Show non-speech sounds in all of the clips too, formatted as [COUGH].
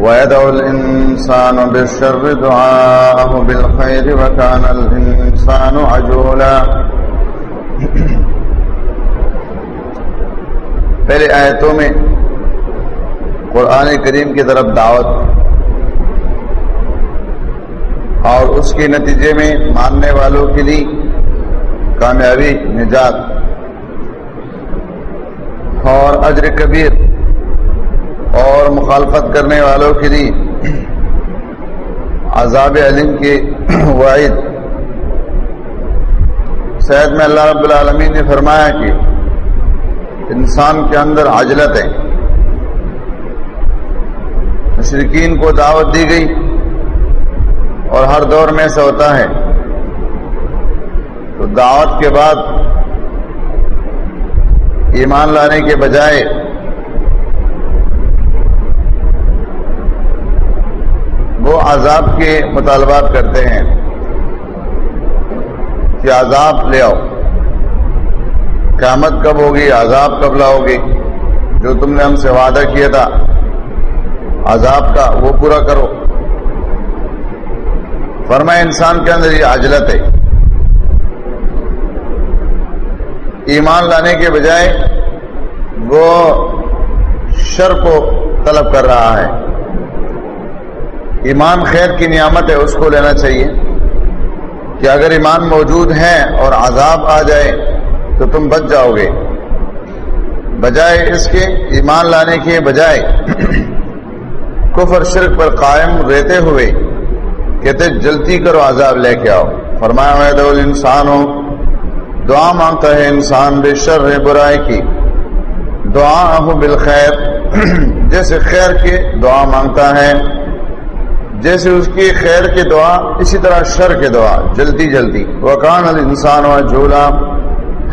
ويدعو الإنسان بالشر دعاءه بالخير وكان الإنسان عجولا [COUGHS] پہلے آیتوں میں قرآن کریم کی طرف دعوت اور اس کے نتیجے میں ماننے والوں کے لیے کامیابی، نجات اور اجر کبیر اور مخالفت کرنے والوں کے لیے عذاب علم کے واحد سید میں اللہ رب العالمین نے فرمایا کہ انسان کے اندر عجلت ہے۔ مشرقین کو دعوت دی گئی اور ہر دور میں ایسا ہوتا ہے۔ تو دعوت کے بعد ایمان لانے کے بجائے وہ عذاب کے مطالبات کرتے ہیں کہ عذاب لے آؤ۔ قیامت کب ہوگی؟ عذاب کب لاؤ گی جو تم نے ہم سے وعدہ کیا تھا، عذاب کا وہ پورا کرو۔ فرمائے انسان کے اندر یہ عجلت ہے۔ ایمان لانے کے بجائے وہ شر کو طلب کر رہا ہے۔ ایمان خیر کی نعمت ہے، اس کو لینا چاہیے۔ کہ اگر ایمان موجود ہے اور عذاب آ جائے، تو تم بچ جاؤ گے۔ بجائے اس کے، ایمان لانے کے بجائے [CLEARS THROAT] کفر شرک پر قائم رہتے ہوئے کہتے، جلدی کرو عذاب لے کے آؤ۔ فرمایا انسان ہو دعا مانگتا ہے انسان بے شر ہے، برائی کی۔ دعا ہو بالخیر۔ [CLEARS THROAT] جیسے خیر کی دعا مانگتا ہے جیسے اس کی خیر کی دعا، اسی طرح شر کی دعا، جلدی جلدی۔ وکان الانسان و جھولا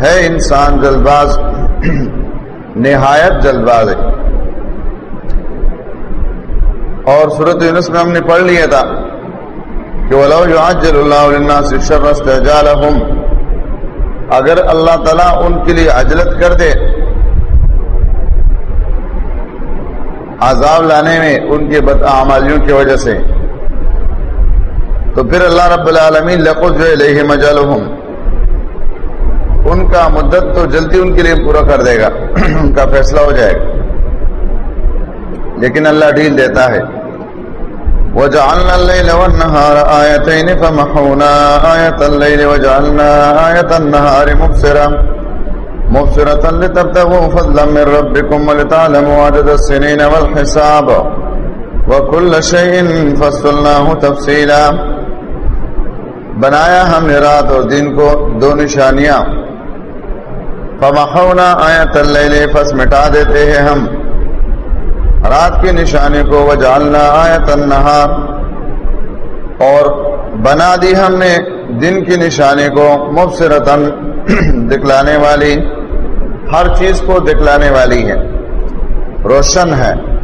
ہے انسان جلد باز [CLEARS THROAT] نہایت جلد باز ہے۔ اور صورت یونس میں ہم نے پڑھ لیا تھا کہ ولو يعجل الله للناس الشر استعجالهم۔ اگر اللہ تعالیٰ ان کے لیے عجلت کر دے، عذاب لانے میں، ان کے بد اعمالیوں کی وجہ سے۔ تو پھر اللہ رب العالمین لقد علیہ مجالہم۔ ان کا مدت تو جلدی ان کے لیے پورا کر دے گا، ان کا فیصلہ ہو جائے گا۔ لیکن اللہ ڈیل دیتا ہے۔ وجعلنا الليل والنهار آيتين فمحونا آية الليل وجعلنا آية النهار مبصرة مبصرة لتبتغوا فضلا من ربكم ولتعلموا عدد السنين والحساب۔ وكل شيء فصلناه تفصيلا۔ بنایا ہم نے رات اور دن کو دو نشانیاں۔ فمحونا آیت اللیل فس مٹا دیتے ہیں ہم۔ رات کی نشانی کو وجالنا آیت النہار۔ اور بنا دی ہم نے دن کی نشانی کو مبصرتن [CLEARS THROAT] دکھلانے والی۔ ہر چیز کو دکھلانے والی ہے۔ روشن ہے۔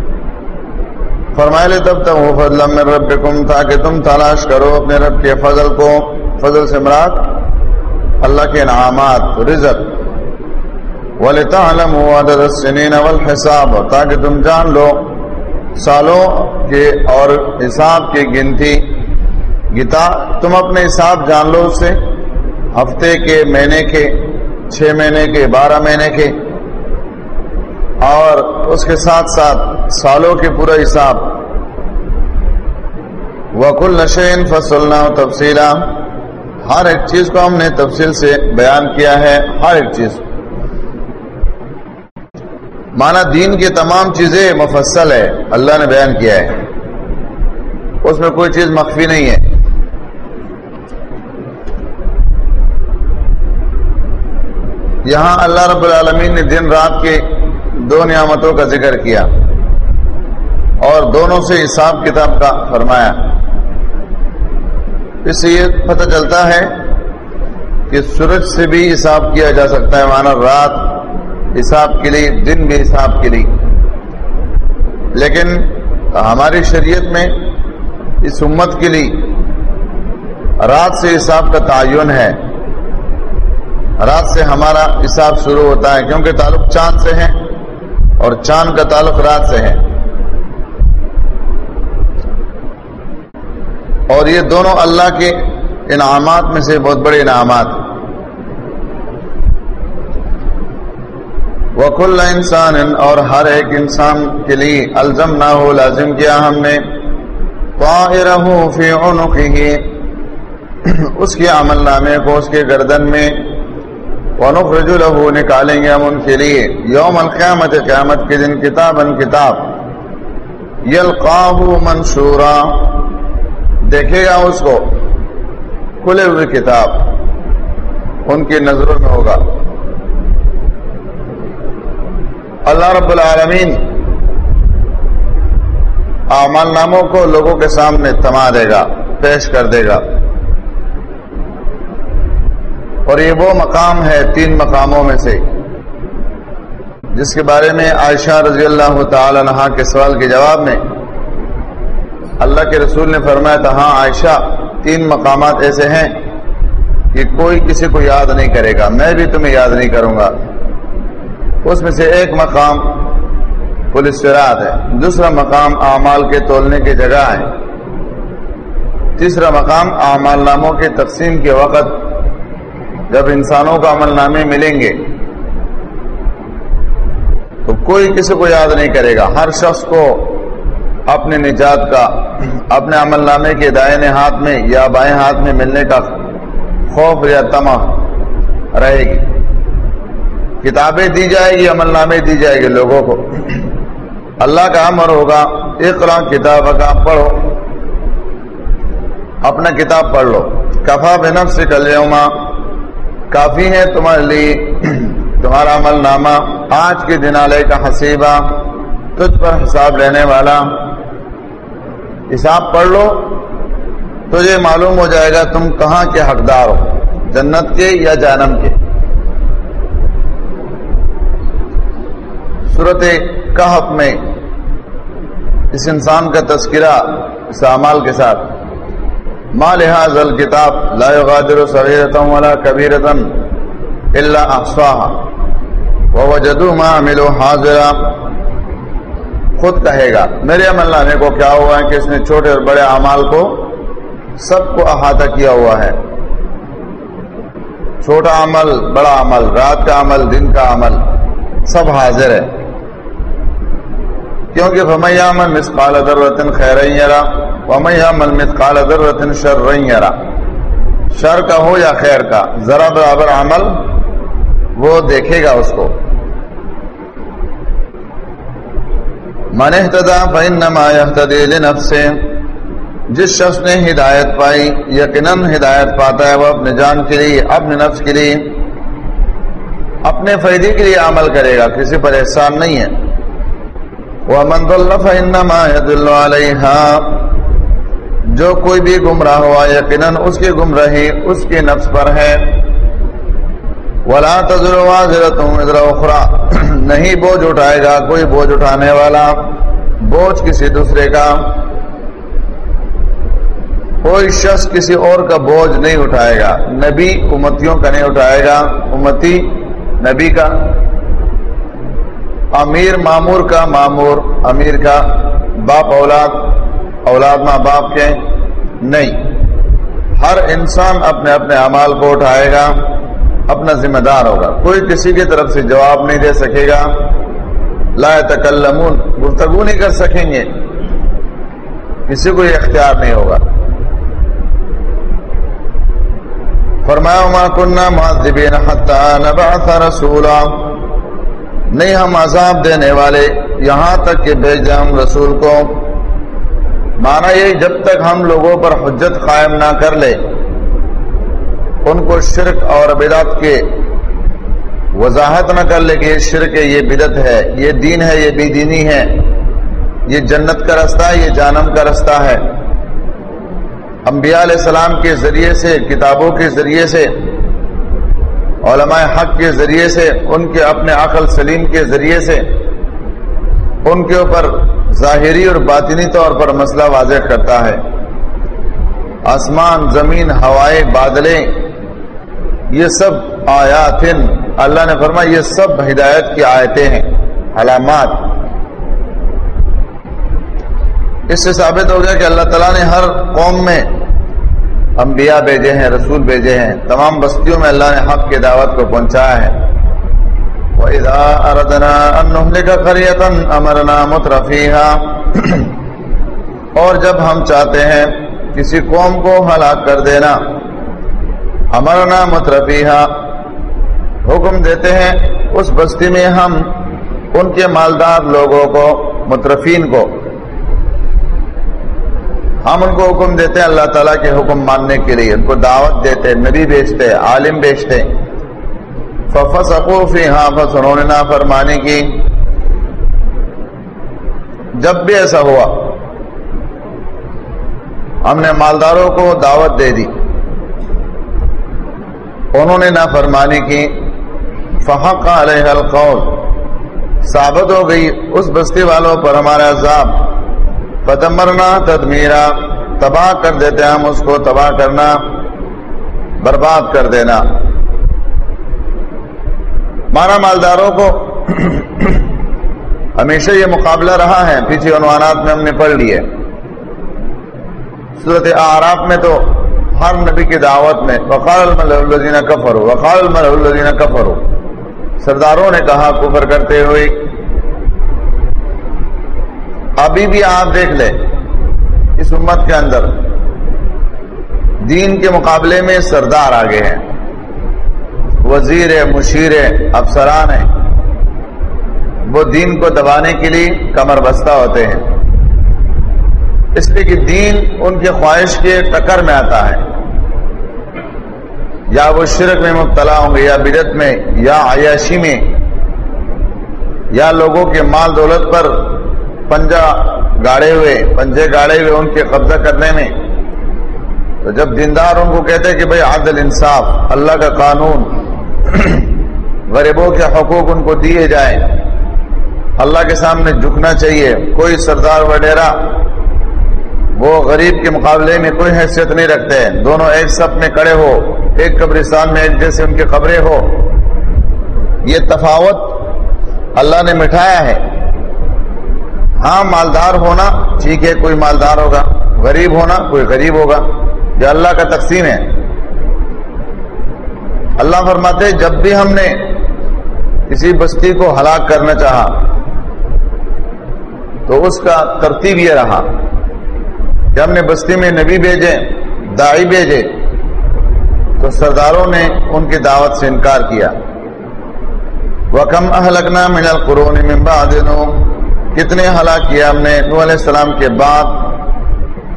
فرمائے لے تب تک وہ فضل میں رب تاکہ تم تلاش کرو اپنے رب کے فضل کو، فضل سے مراد اللہ کے انعامات، رزق۔ وَلِتَعْلَمُوا عَدَدَ السِّنِينَ وَالْحِسَابَ، تاکہ تم جان لو سالوں کے اور حساب کی گنتی۔ گیتا تم اپنے حساب جان لو اس سے۔ ہفتے کے مہینے کے، چھ مہینے کے، بارہ مہینے کے۔ اور اس کے ساتھ ساتھ سالوں کے پورا حساب۔ وکل نشین فصلنا تفصیلا ہر ایک چیز کو ہم نے تفصیل سے بیان کیا ہے، ہر ایک چیز۔ مانا دین کی تمام چیزیں مفصل ہے، اللہ نے بیان کیا ہے۔ اس میں کوئی چیز مخفی نہیں ہے۔ یہاں اللہ رب العالمین نے دن رات کے دو نعمتوں کا ذکر کیا اور دونوں سے حساب کتاب کا فرمایا۔ اس سے یہ پتہ چلتا ہے کہ سورج سے بھی حساب کیا جا سکتا ہے مانا رات حساب کے لیے، دن بھی حساب کے لیے۔ لیکن ہماری شریعت میں اس امت کے لیے رات سے حساب کا تعین ہے۔ رات سے ہمارا حساب شروع ہوتا ہے، کیونکہ تعلق چاند سے ہے۔ اور چاند کا تعلق رات سے ہے۔ اور یہ دونوں اللہ کے انعامات میں سے بہت بڑے انعامات وکل انسان اور ہر ایک انسان کے لیے الزم نہ ہو لازم کیا ہم نے۔ فی عنقه۔ اس کے عمل نامے کو اس کے گردن میں ونخرج له نکالیں گے ہم ان کے لیے. یوم القیامت، قیامت کے دن کتاب کتاب. یلقاہ منشورا. دیکھے گا اس کو. کھلے ہوئے کتاب. ان کی نظروں میں ہوگا. اللہ رب العالمین اعمال ناموں کو لوگوں کے سامنے تما دے گا، پیش کر دے گا. اور یہ وہ مقام ہے تین مقاموں میں سے، جس کے بارے میں عائشہ رضی اللہ تعالی عنہ کے سوال کے جواب میں اللہ کے رسول نے فرمایا تھا ہاں عائشہ، تین مقامات ایسے ہیں کہ کوئی کسی کو یاد نہیں کرے گا، میں بھی تمہیں یاد نہیں کروں گا۔ اس میں سے ایک مقام پولیس سرات ہے، دوسرا مقام اعمال کے تولنے کی جگہ ہے۔ تیسرا مقام اعمال ناموں کے تقسیم کے وقت جب انسانوں کو عمل نامے ملیں گے، تو کوئی کسی کو یاد نہیں کرے گا۔ ہر شخص کو اپنے نجات کا، اپنے عمل نامے کے دائیں ہاتھ میں یا بائیں ہاتھ میں ملنے کا خوف یا تما رہے گی۔ کتابیں دی جائے گی، عمل نامے دی جائے گی لوگوں کو۔ اللہ کا امر ہوگا، اقرا کتاب کا، پڑھو۔ اپنا کتاب پڑھ لو۔ کفا بنف سے کل کافی ہے تمہارے لیے تمہارا عمل نامہ، آج کے دن علیہ کا حسیبہ تجھ پر حساب لینے والا۔ حساب پڑھ لو، تجھے معلوم ہو جائے گا تم کہاں کے حقدار ہو، جنت کے یا جانم کے۔ صورت کہف میں اس انسان کا تذکرہ، اس اعمال کے ساتھ۔ ما لحاظ الکتاب لا يغادر صغیرتا ولا کبیرتا الا احصاها ووجدوا ما عملوا حاضرا. خود کہے گا میرے عمل نامے کو کیا ہوا ہے کہ اس نے چھوٹے اور بڑے اعمال کو سب کو احاطہ کیا ہوا ہے؟ چھوٹا عمل، بڑا عمل، رات کا عمل، دن کا عمل، سب حاضر ہے۔ کیونکہ فمیا من مسقال ذرۃ خیر یرا ومیا شر شر کا ہو یا خیر کا ذرا برابر عمل، وہ دیکھے گا اس کو۔ من اہتدا فانما يهتدي لنفسه۔ جس شخص نے ہدایت پائی، یقیناً ہدایت پاتا ہے وہ اپنے جان کے لیے، اپنے نفس کے لیے، اپنے فائدے کے لیے عمل کرے گا، کسی پر احسان نہیں ہے۔ ومن ضل فانما يدل عليها۔ جو کوئی بھی گمراہ ہوا یقیناً اس کی گمراہی اس کے نفس پر ہے۔ ولا تزر [CLEARS THROAT] نہیں بوجھ اٹھائے گا، کوئی بوجھ اٹھانے والا۔ بوجھ کسی دوسرے کا۔ کوئی شخص کسی اور کا بوجھ نہیں اٹھائے گا۔ نبی امتیوں کا نہیں اٹھائے گا۔ امتی نبی کا۔ امیر معمور کا معمور امیر کا باپ اولاد اولاد ماں باپ کے۔ نہیں۔ ہر انسان اپنے اپنے اعمال کو اٹھائے گا، اپنا ذمہ دار ہوگا۔ کوئی کسی کی طرف سے جواب نہیں دے سکے گا۔ لا تکلمون گفتگو نہیں کر سکیں گے۔ کسی کو یہ اختیار نہیں ہوگا۔ فرمایا ما کننا معذبین حتی نبعث رسولا۔ نہیں، ہم عذاب دینے والے یہاں تک کہ بھیج ہم رسول کو۔ مانا یہ جب تک ہم لوگوں پر حجت قائم نہ کر لے، ان کو شرک اور بدعت کے وضاحت نہ کر لے کہ یہ شرک ہے، یہ بدت ہے، یہ دین ہے، یہ بے دینی ہے، یہ جنت کا رستہ ہے، یہ جانم کا رستہ ہے۔ انبیاء علیہ السلام کے ذریعے سے، کتابوں کے ذریعے سے، علماء حق کے ذریعے سے، ان کے اپنے عقل سلیم کے ذریعے سے، ان کے اوپر ظاہری اور باطنی طور پر مسئلہ واضح کرتا ہے۔ آسمان، زمین ہوائیں بادلیں، یہ سب آیات اللہ نے فرمایا یہ سب ہدایت کی آیتیں ہیں، علامات۔ اس سے ثابت ہو گیا کہ اللہ تعالیٰ نے ہر قوم میں انبیاء بھیجے ہیں، رسول بھیجے ہیں، تمام بستیوں میں اللہ نے حق کی دعوت کو پہنچایا ہے۔ وَإِذَا أَرَدْنَا أَن نُهْلِكَ قَرْيَةً أَمَرْنَا مُتْرَفِيهَا [CLEARS THROAT] اور جب ہم چاہتے ہیں کسی قوم کو ہلاک کر دینا امرنا مترفیها حکم دیتے ہیں اس بستی میں ہم ان کے مالدار لوگوں کو، مترفین کو۔ ہم ان کو حکم دیتے ہیں اللہ تعالیٰ کے حکم ماننے کے لیے، ان کو دعوت دیتے نبی بیچتے عالم بیچتے ففسقوا فیہا بس انہوں نے نافرمانی کی۔ جب بھی ایسا ہوا، ہم نے مالداروں کو دعوت دے دی۔ انہوں نے نافرمانی کی۔ فحق علیہ القول۔ ثابت ہو گئی اس بستی والوں پر ہمارا عذاب۔ فتمرنا تدمیرا۔ تباہ کر دیتے ہم اس کو، تباہ کرنا، برباد کر دینا۔ مانا مالداروں کو [CLEARS THROAT] ہمیشہ یہ مقابلہ رہا ہے، پیچھے عنوانات میں ہم نے پڑھ لیے۔ صورت آراف میں تو ہر نبی کی دعوت میں وقال الزین کفر ہو وقال الزین کفر ہو سرداروں نے کہا، کفر کرتے ہوئے۔ ابھی بھی آپ دیکھ لیں، اس امت کے اندر دین کے مقابلے میں سردار آگے ہیں۔ وزیر مشیر افسران ہیں وہ دین کو دبانے کے لیے کمر بستہ ہوتے ہیں۔ اس لیے کہ دین ان کی خواہش کے ٹکر میں آتا ہے۔ یا وہ شرک میں مبتلا ہوں گے، یا بدت میں، یا عیاشی میں، یا لوگوں کے مال دولت پر پنجا گاڑے ہوئے، پنجے گاڑے ہوئے ان کے قبضہ کرنے میں۔ تو جب دیندار ان کو کہتے کہ بھائی عادل انصاف، اللہ کا قانون [COUGHS] غریبوں کے حقوق ان کو دیے جائیں۔ اللہ کے سامنے جھکنا چاہیے۔ کوئی سردار وغیرہ وہ غریب کے مقابلے میں کوئی حیثیت نہیں رکھتے۔ دونوں ایک سب میں کڑے ہو۔ ایک قبرستان میں ایک جیسے ان کی قبریں ہو۔ یہ تفاوت اللہ نے مٹھایا ہے۔ ہاں مالدار ہونا ٹھیک ہے، کوئی مالدار ہوگا، غریب ہونا، کوئی غریب ہوگا۔ یہ اللہ کا تقسیم ہے۔ اللہ فرماتے جب بھی ہم نے کسی بستی کو ہلاک کرنا چاہا تو اس کا ترتیب یہ رہا کہ ہم نے بستی میں نبی بھیجے دائی بھیجے تو سرداروں نے ان کی دعوت سے انکار کیا۔ وکم اہلکنا من القرون من بعد نو کتنے ہلاک کیا ہم نے نو علیہ السلام کے بعد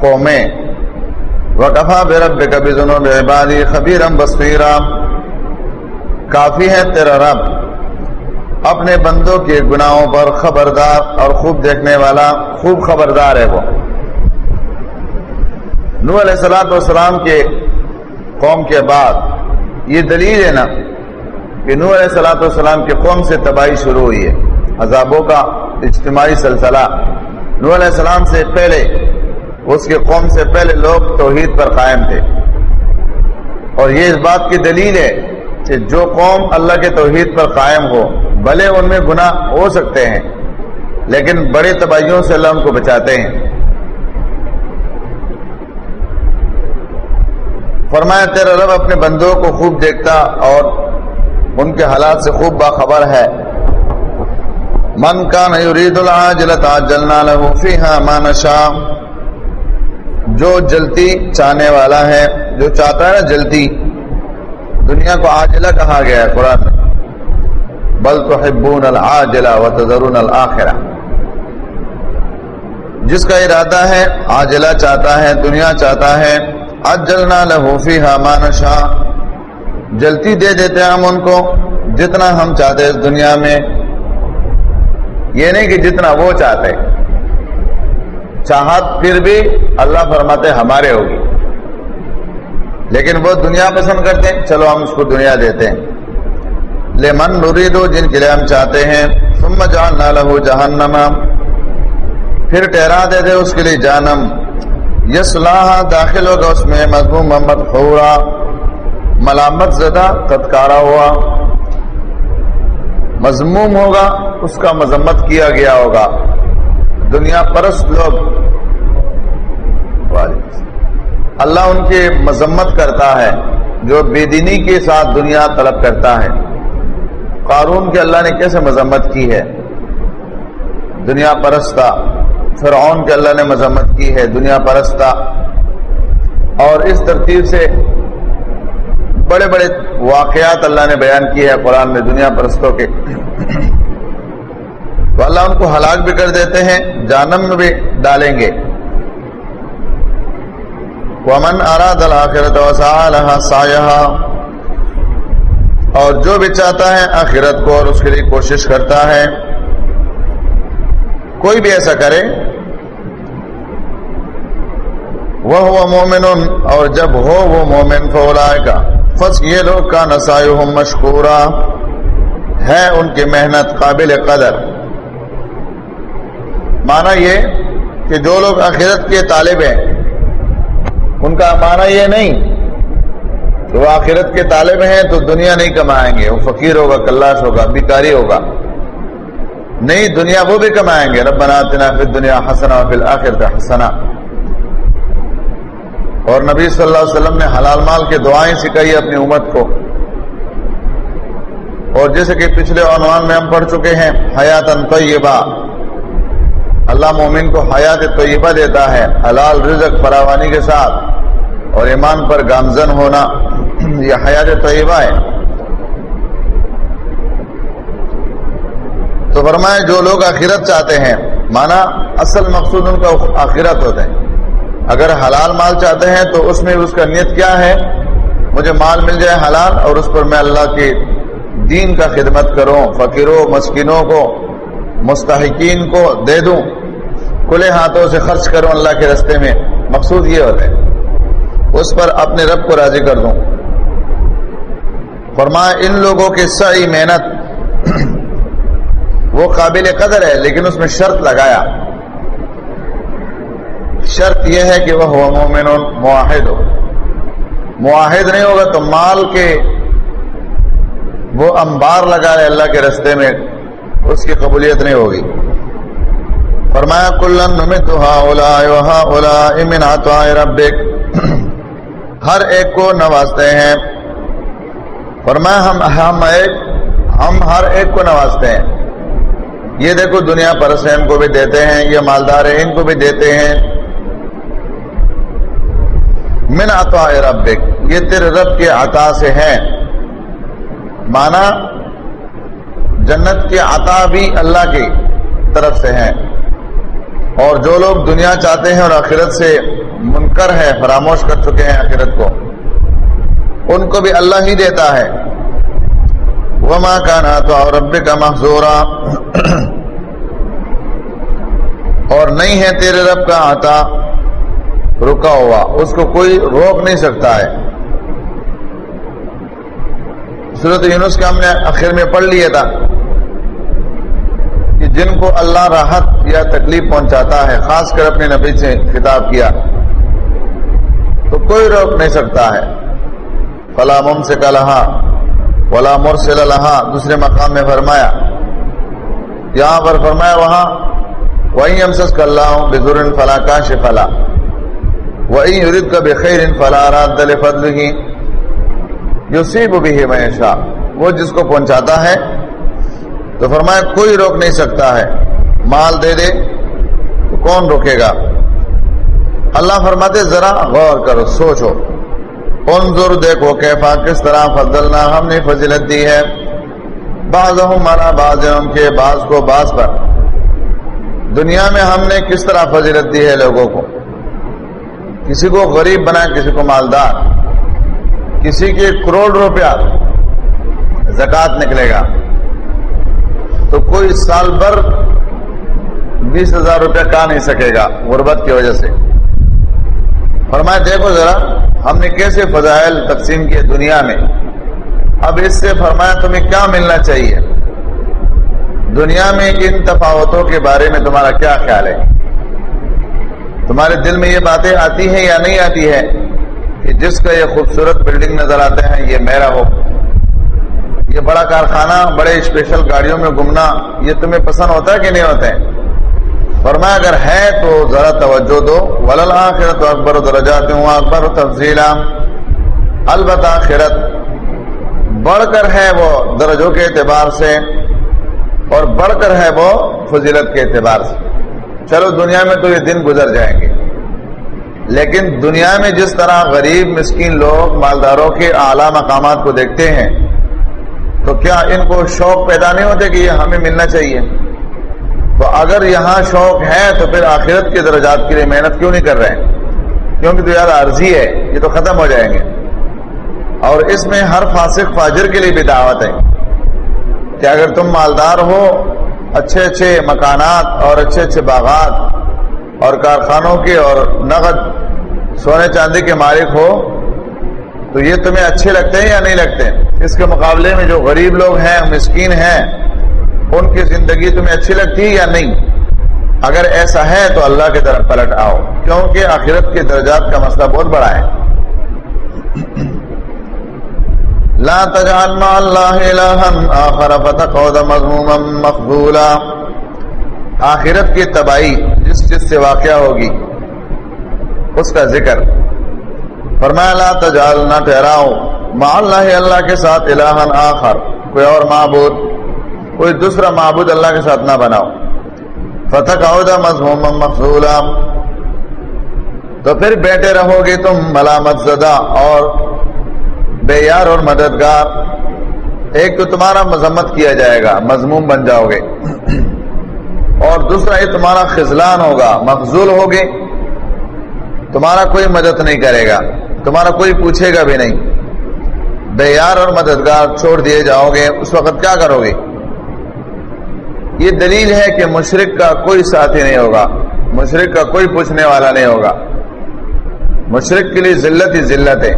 قومیں۔ وکفا بے رب کبھی ذنوب عبادی خبیرم بصیرم کافی ہے تیرا رب۔ اپنے بندوں کے گناہوں پر خبردار اور خوب دیکھنے والا خوب خبردار ہے وہ۔ نو علیہ السلام والسلام کے قوم کے بعد یہ دلیل ہے نا کہ نو علیہ السلاۃ والسلام کے قوم سے تباہی شروع ہوئی ہے۔ عذابوں کا اجتماعی سلسلہ۔ نو علیہ السلام سے پہلے، اس کے قوم سے پہلے لوگ توحید پر قائم تھے۔ اور یہ اس بات کی دلیل ہے کہ جو قوم اللہ کے توحید پر قائم ہو، بھلے ان میں گناہ ہو سکتے ہیں، لیکن بڑے تباہیوں سے اللہ ان کو بچاتے ہیں۔ فرمایا، تیرا رب اپنے بندوں کو خوب دیکھتا اور ان کے حالات سے خوب باخبر ہے۔ من کا نیورید جلنا له فيها ما نشاء۔ جو جلتی چاہنے والا ہے، جو چاہتا ہے نا جلتی دنیا کو عاجلہ کہا گیا ہے قرآن میں۔ بل تحبون العاجلہ وتذرون الاخرہ جس کا ارادہ ہے عاجلہ چاہتا ہے، دنیا چاہتا ہے اجلنا له فيها ما نشاء۔ جلتی دے دیتے ہم ان کو جتنا ہم چاہتے اس دنیا میں۔ یہ نہیں کہ جتنا وہ چاہتے۔ چاہت پھر بھی اللہ فرماتے ہمارے ہوگی۔ لیکن وہ دنیا پسند کرتے ہیں، چلو ہم اس کو دنیا دیتے ہیں۔ لے من نوری جن کے لیے ہم چاہتے ہیں، ثم جعلنا له جہنم۔ پھر ٹہرا دے دے اس کے لیے جانم یسلاح داخل ہوگا اس میں مضموم محمد خورا ملامت زدہ تتکارا ہوا۔ مضموم ہوگا، اس کا مذمت کیا گیا ہوگا۔ دنیا پرست لوگ۔ اللہ ان کی مذمت کرتا ہے، جو بے دینی کے ساتھ دنیا طلب کرتا ہے۔ قارون کے اللہ نے کیسے مذمت کی ہے؟ دنیا پرستہ۔ فرعون کے اللہ نے مذمت کی ہے، دنیا پرستہ۔ اور اس ترتیب سے بڑے بڑے واقعات اللہ نے بیان کیے ہیں قرآن میں دنیا پرستوں کے۔ تو اللہ ان کو ہلاک بھی کر دیتے ہیں جانم میں بھی ڈالیں گے۔ ومن اراد الاخرت وسعى سایہ اور جو بھی چاہتا ہے آخرت کو اور اس کے لیے کوشش کرتا ہے۔ کوئی بھی ایسا کرے۔ وہ ہوا مومن اور جب ہو وہ مومن فولائے کا فس یہ لوگ کا نسائ مشکورہ ہے ان کی محنت قابل قدر۔ مانا یہ کہ جو لوگ آخرت کے طالب ہیں ان کا مانا یہ نہیں کہ وہ آخرت کے طالب ہیں تو دنیا نہیں کمائیں گے، وہ فقیر ہوگا کلاش ہوگا، بیکاری ہوگا۔ نہیں، دنیا وہ بھی کمائیں گے رب بنا پھر دنیا حسنا پھر آخر حسنا اور نبی صلی اللہ علیہ وسلم نے حلال مال کے دعائیں سکھائی اپنی امت کو۔ اور جیسے کہ پچھلے عنوان میں ہم پڑھ چکے ہیں حیات طیبہ۔ اللہ مومن کو حیات طیبہ دیتا ہے، حلال رزق، فراوانی کے ساتھ۔ اور ایمان پر گامزن ہونا یہ حیات طیبہ ہے۔ تو فرمائے جو لوگ آخرت چاہتے ہیں، مانا اصل مقصود ان کا آخرت ہوتا ہے۔ اگر حلال مال چاہتے ہیں تو اس میں اس کا نیت کیا ہے؟ مجھے مال مل جائے حلال اور اس پر میں اللہ کے دین کا خدمت کروں، فقیروں، مسکینوں کو، مستحقین کو دے دوں۔ کھلے ہاتھوں سے خرچ کروں اللہ کے رستے میں۔ مقصود یہ ہوتا ہے۔ اس پر اپنے رب کو راضی کر دوں۔ فرمایا، ان لوگوں کی سعی، محنت وہ قابل قدر ہے، لیکن اس میں شرط لگایا۔ شرط یہ ہے کہ وہ مومن معاہد ہو۔ معاہد نہیں ہوگا تو مال کے وہ انبار لگائے اللہ کے رستے میں اس کی قبولیت نہیں ہوگی۔ فرمایا، کلن امن ربک۔ ہر ایک کو نوازتے ہیں۔ فرمایا، ہم ہم ایک، ہم ہر ایک کو نوازتے ہیں۔ یہ دیکھو، دنیا پر سے ان کو بھی دیتے ہیں۔ یہ مالدار ہیں، ان کو بھی دیتے ہیں۔ من عطا ربک، یہ تیرے رب کے عطا سے ہے مانا، جنت کے عطا بھی اللہ کی طرف سے ہیں۔ اور جو لوگ دنیا چاہتے ہیں اور آخرت سے منکر ہے، فراموش کر چکے ہیں آخرت کو۔ ان کو بھی اللہ ہی دیتا ہے۔ وما کانا تو رب کا محضورا اور نہیں ہے تیرے رب کا آتا رکا ہوا۔ اس کو کوئی روک نہیں سکتا ہے۔ صورت یونس کا ہم نے آخر میں پڑھ لیا تھا کہ جن کو اللہ راحت یا تکلیف پہنچاتا ہے، خاص کر اپنے نبی سے خطاب کیا۔ تو کوئی روک نہیں سکتا ہے۔ فلام سے کہا ولا مرسل لہا، دوسرے مقام میں فرمایا۔ یہاں پر فرمایا وہاں وہی ہم سس کر رہا ہوں بزر فلا کا شفلا وہی یورد کا بخیر فلا رات دل فضل ہی یوسیب بھی ہے میں وہ جس کو پہنچاتا ہے، تو فرمایا کوئی روک نہیں سکتا ہے۔ مال دے دے، تو کون روکے گا؟ اللہ فرماتے ذرا غور کرو، سوچو۔ انظر دیکھو کیفا، کس طرح فضلنا، ہم نے فضیلت دی ہے۔ بعض ہمارا بعض کے بعض کو بعض پر۔ دنیا میں ہم نے کس طرح فضیلت دی ہے لوگوں کو؟ کسی کو غریب بنا، کسی کو مالدار۔ کسی کے کروڑ روپیہ زکات نکلے گا۔ تو کوئی سال بھر بیس ہزار روپیہ کا نہیں سکے گا، غربت کی وجہ سے۔ فرمایا، دیکھو ذرا، ہم نے کیسے فضائل تقسیم کیے دنیا میں؟ اب اس سے فرمایا، تمہیں کیا ملنا چاہیے؟ دنیا میں ان تفاوتوں کے بارے میں تمہارا کیا خیال ہے؟ تمہارے دل میں یہ باتیں آتی ہیں یا نہیں آتی ہے کہ جس کا یہ خوبصورت بلڈنگ نظر آتے ہیں، یہ میرا ہو۔ یہ بڑا کارخانہ، بڑے اسپیشل گاڑیوں میں گھومنا، یہ تمہیں پسند ہوتا ہے کہ نہیں ہوتا ہے؟ فرمایا اگر ہے تو ذرا توجہ دو ولل آخرت اکبر درجات ہوں، اکبر تفضیلا البتہ آخرت بڑھ کر ہے وہ درجوں کے اعتبار سے اور بڑھ کر ہے وہ فضیلت کے اعتبار سے۔ چلو دنیا میں تو یہ دن گزر جائیں گے۔ لیکن دنیا میں جس طرح غریب، مسکین لوگ، مالداروں کے اعلیٰ مقامات کو دیکھتے ہیں، تو کیا ان کو شوق پیدا نہیں ہوتے کہ یہ ہمیں ملنا چاہیے؟ تو اگر یہاں شوق ہے تو پھر آخرت کے درجات کے لیے محنت کیوں نہیں کر رہے ہیں؟ کیونکہ تو یار عرضی ہے، یہ تو ختم ہو جائیں گے۔ اور اس میں ہر فاسق فاجر کے لیے بھی دعوت ہے کہ اگر تم مالدار ہو، اچھے اچھے مکانات اور اچھے اچھے باغات اور کارخانوں کے اور نقد سونے چاندی کے مالک ہو، تو یہ تمہیں اچھے لگتے ہیں یا نہیں لگتے؟ اس کے مقابلے میں جو غریب لوگ ہیں، مسکین ہیں ان کی زندگی تمہیں اچھی لگتی ہے یا نہیں؟ اگر ایسا ہے تو اللہ کی طرف پلٹ آؤ، کیونکہ آخرت کے درجات کا مسئلہ بہت بڑا ہے۔ لا تجعل مع آخر، فتقعد مذموما مخذولا آخرت کی تباہی جس جس سے واقع ہوگی، اس کا ذکر۔ فرمایا، لا تجعل، نہ ٹھہراؤ۔ مع اللہ اللہ کے ساتھ الہن آخر، کوئی اور معبود۔ کوئی دوسرا معبود اللہ کے ساتھ نہ بناؤ۔ فتح عہدہ مضموم مخصولا تو پھر بیٹھے رہو گے تم ملامت زدہ اور بے یار اور مددگار۔ ایک تو تمہارا مذمت کیا جائے گا مضموم بن جاؤ گے۔ اور دوسرا، یہ تمہارا خزلان ہوگا، مفضول ہوگے۔ تمہارا کوئی مدد نہیں کرے گا، تمہارا کوئی پوچھے گا بھی نہیں۔ بے یار اور مددگار چھوڑ دیے جاؤ گے، اس وقت کیا کرو گے؟ یہ دلیل ہے کہ مشرق کا کوئی ساتھی نہیں ہوگا، مشرق کا کوئی پوچھنے والا نہیں ہوگا۔ مشرق کے لیے ذلت ہی ذلت ہے۔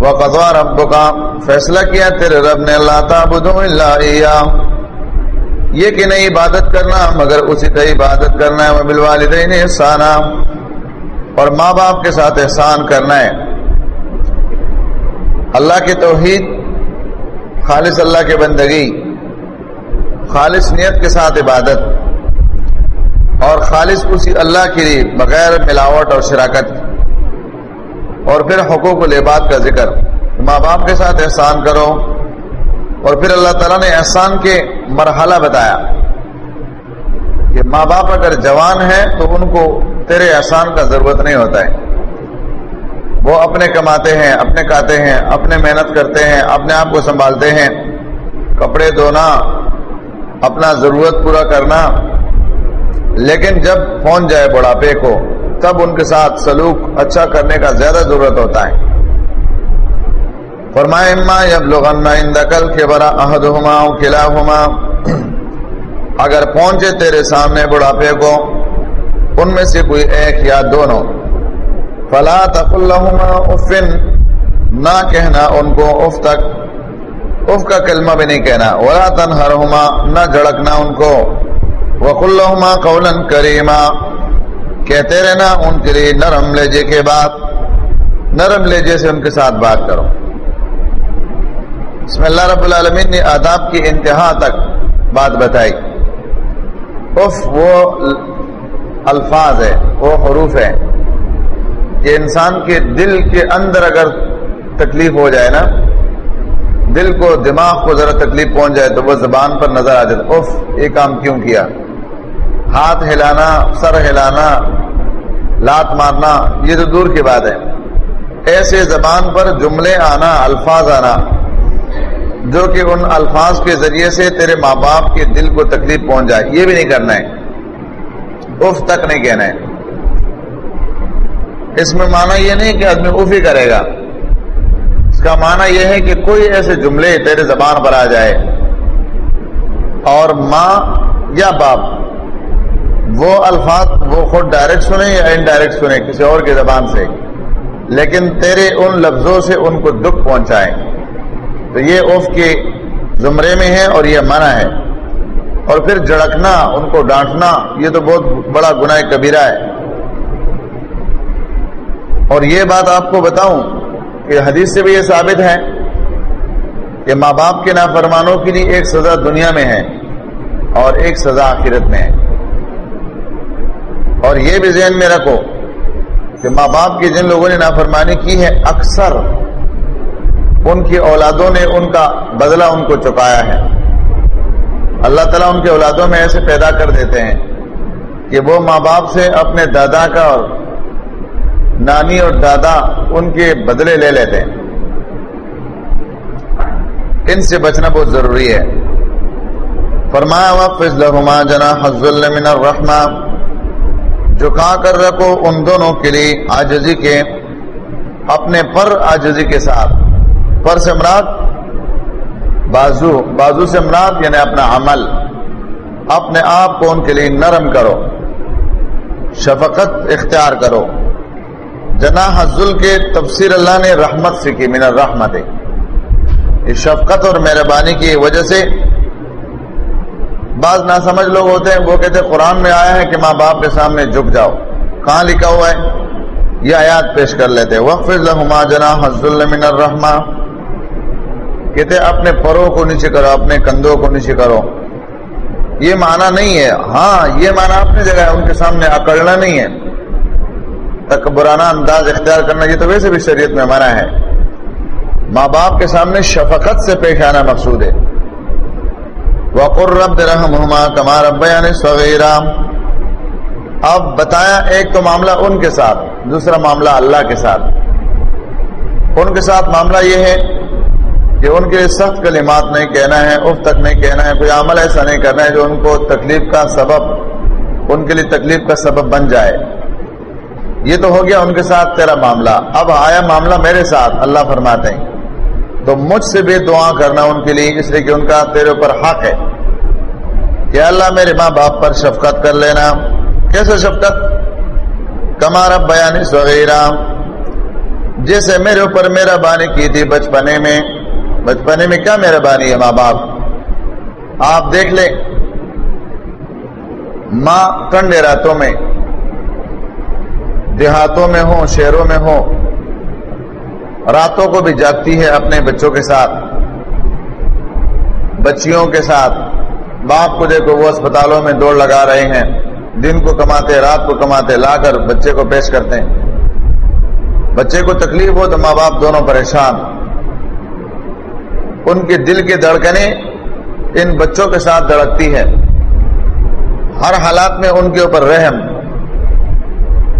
وہ قطع رب کا فیصلہ کیا تیرے رب نے اللہ تعبد اللہ یہ کہ نہیں، عبادت کرنا، مگر اسی کا عبادت کرنا ہے۔ مبل والدین احسانہ اور ماں باپ کے ساتھ احسان کرنا ہے۔ اللہ کی توحید، خالص اللہ کے بندگی۔ خالص نیت کے ساتھ عبادت اور خالص اسی اللہ کے لیے بغیر ملاوٹ اور شراکت اور پھر حقوق العباد کا ذکر ماں باپ کے ساتھ احسان کرو اور پھر اللہ تعالیٰ نے احسان کے مرحلہ بتایا کہ ماں باپ اگر جوان ہیں تو ان کو تیرے احسان کا ضرورت نہیں ہوتا ہے۔ وہ اپنے کماتے ہیں، اپنے کھاتے ہیں، اپنے محنت کرتے ہیں، اپنے آپ کو سنبھالتے ہیں۔ کپڑے دھونا اپنا ضرورت پورا کرنا۔ لیکن جب پہنچ جائے بڑھاپے کو، تب ان کے ساتھ سلوک اچھا کرنے کا زیادہ ضرورت ہوتا ہے۔ فرمائے کے برا عہد ہوما قلعہ ہوما اگر پہنچے تیرے سامنے بڑھاپے کو، ان میں سے کوئی ایک یا دونوں فلا تق افن نہ کہنا ان کو، اف تک۔ اف کا کلمہ بھی نہیں کہنا۔ ولا تنہرہما نہ جھڑکنا ان کو۔ وقلہما قولا کریما کہتے رہنا ان کے لیے نرم لہجے کے بعد۔ نرم لہجے سے ان کے ساتھ بات کرو۔ بسم اللہ رب العالمین نے آداب کی انتہا تک بات بتائی۔ اف وہ الفاظ ہے، وہ حروف ہے کہ انسان کے دل کے اندر اگر تکلیف ہو جائے نا دل کو دماغ کو ذرا تکلیف پہنچ جائے تو وہ زبان پر نظر آ جائے اف یہ کام کیوں کیا؟ ہاتھ ہلانا، سر ہلانا، لات مارنا، یہ تو دور کی بات ہے۔ ایسے زبان پر جملے آنا، الفاظ آنا، جو کہ ان الفاظ کے ذریعے سے تیرے ماں باپ کے دل کو تکلیف پہنچ جائے، یہ بھی نہیں کرنا ہے۔ اف تک نہیں کہنا ہے۔ اس میں مانا یہ نہیں کہ آدمی اف ہی کرے گا۔ اس کا معنی یہ ہے کہ کوئی ایسے جملے تیرے زبان پر آ جائے اور ماں یا باپ، وہ الفاظ وہ خود ڈائریکٹ سنے یا انڈائریکٹ سنے کسی اور کی زبان سے، لیکن تیرے ان لفظوں سے ان کو دکھ پہنچائے تو یہ اوف کے زمرے میں ہے اور یہ منع ہے۔ اور پھر جڑکنا ان کو ڈانٹنا، یہ تو بہت بڑا گناہ کبیرہ ہے۔ اور یہ بات آپ کو بتاؤں کہ حدیث سے بھی یہ ثابت ہے کہ ماں باپ کے نافرمانوں کے لیے ایک سزا دنیا میں ہے اور ایک سزا آخرت میں ہے۔ اور یہ بھی ذہن میں رکھو کہ ماں باپ کی جن لوگوں نے نافرمانی کی ہے، اکثر ان کی اولادوں نے ان کا بدلہ ان کو چکایا ہے۔ اللہ تعالیٰ ان کے اولادوں میں ایسے پیدا کر دیتے ہیں کہ وہ ماں باپ سے اپنے دادا کا اور نانی اور دادا ان کے بدلے لے لیتے ہیں۔ ان سے بچنا بہت ضروری ہے۔ فرمایا وقف لہما جنا حضل من الرحمہ جو کر رکھو ان دونوں کے لیے آجزی کے، اپنے پر آجزی کے ساتھ۔ پر سے مراد بازو بازو سے مراد یعنی اپنا عمل۔ اپنے آپ کو ان کے لیے نرم کرو، شفقت اختیار کرو۔ جنا حضل کے تفسیر اللہ نے رحمت سے کی، من الرحمت۔ اس شفقت اور مہربانی کی وجہ سے بعض نہ سمجھ لوگ ہوتے ہیں، وہ کہتے ہیں قرآن میں آیا ہے کہ ماں باپ کے سامنے جھک جاؤ۔ کہاں لکھا ہوا ہے؟ یہ آیات پیش کر لیتے وقف لہما جنا حضل من الرحمہ کہتے اپنے پروں کو نیچے کرو، اپنے کندھوں کو نیچے کرو۔ یہ معنی نہیں ہے۔ ہاں یہ معنی اپنی جگہ ہے، ان کے سامنے اکڑنا نہیں ہے۔ تکبرانہ انداز اختیار کرنا، یہ تو ویسے بھی شریعت میں منع ہے۔ ماں باپ کے سامنے شفقت سے پیش آنا مقصود ہے۔ وقر رب رحم کمار ابا سویرا اب بتایا ایک تو معاملہ ان کے ساتھ، دوسرا معاملہ اللہ کے ساتھ۔ ان کے ساتھ معاملہ یہ ہے کہ ان کے سخت کلمات نہیں کہنا ہے، اف تک نہیں کہنا ہے، کوئی عمل ایسا نہیں کرنا ہے جو ان کو تکلیف کا سبب، ان کے لیے تکلیف کا سبب بن جائے۔ یہ تو ہو گیا ان کے ساتھ تیرا معاملہ۔ اب آیا معاملہ میرے ساتھ، اللہ فرماتے ہیں۔ تو مجھ سے بھی دعا کرنا ان کے لیے، اس لیے کہ ان کا تیرے اوپر حق ہے۔ کہ اللہ، میرے ماں باپ پر شفقت کر لینا۔ کیسے شفقت؟ کمارا بیان وغیرہ جیسے میرے اوپر میرا بانی کی تھی بچپنے میں۔ بچپنے میں کیا مہربانی ہے ماں باپ؟ آپ دیکھ لیں۔ ماں ٹھنڈے راتوں میں دیہاتوں میں ہوں، شہروں میں ہوں، راتوں کو بھی جاگتی ہے اپنے بچوں کے ساتھ، بچیوں کے ساتھ۔ باپ کو دیکھو، وہ اسپتالوں میں دوڑ لگا رہے ہیں، دن کو کماتے، رات کو کماتے، لا کر بچے کو پیش کرتے ہیں۔ بچے کو تکلیف ہو تو ماں باپ دونوں پریشان۔ ان کے دل کی دھڑکنیں ان بچوں کے ساتھ دھڑکتی ہے۔ ہر حالات میں ان کے اوپر رحم۔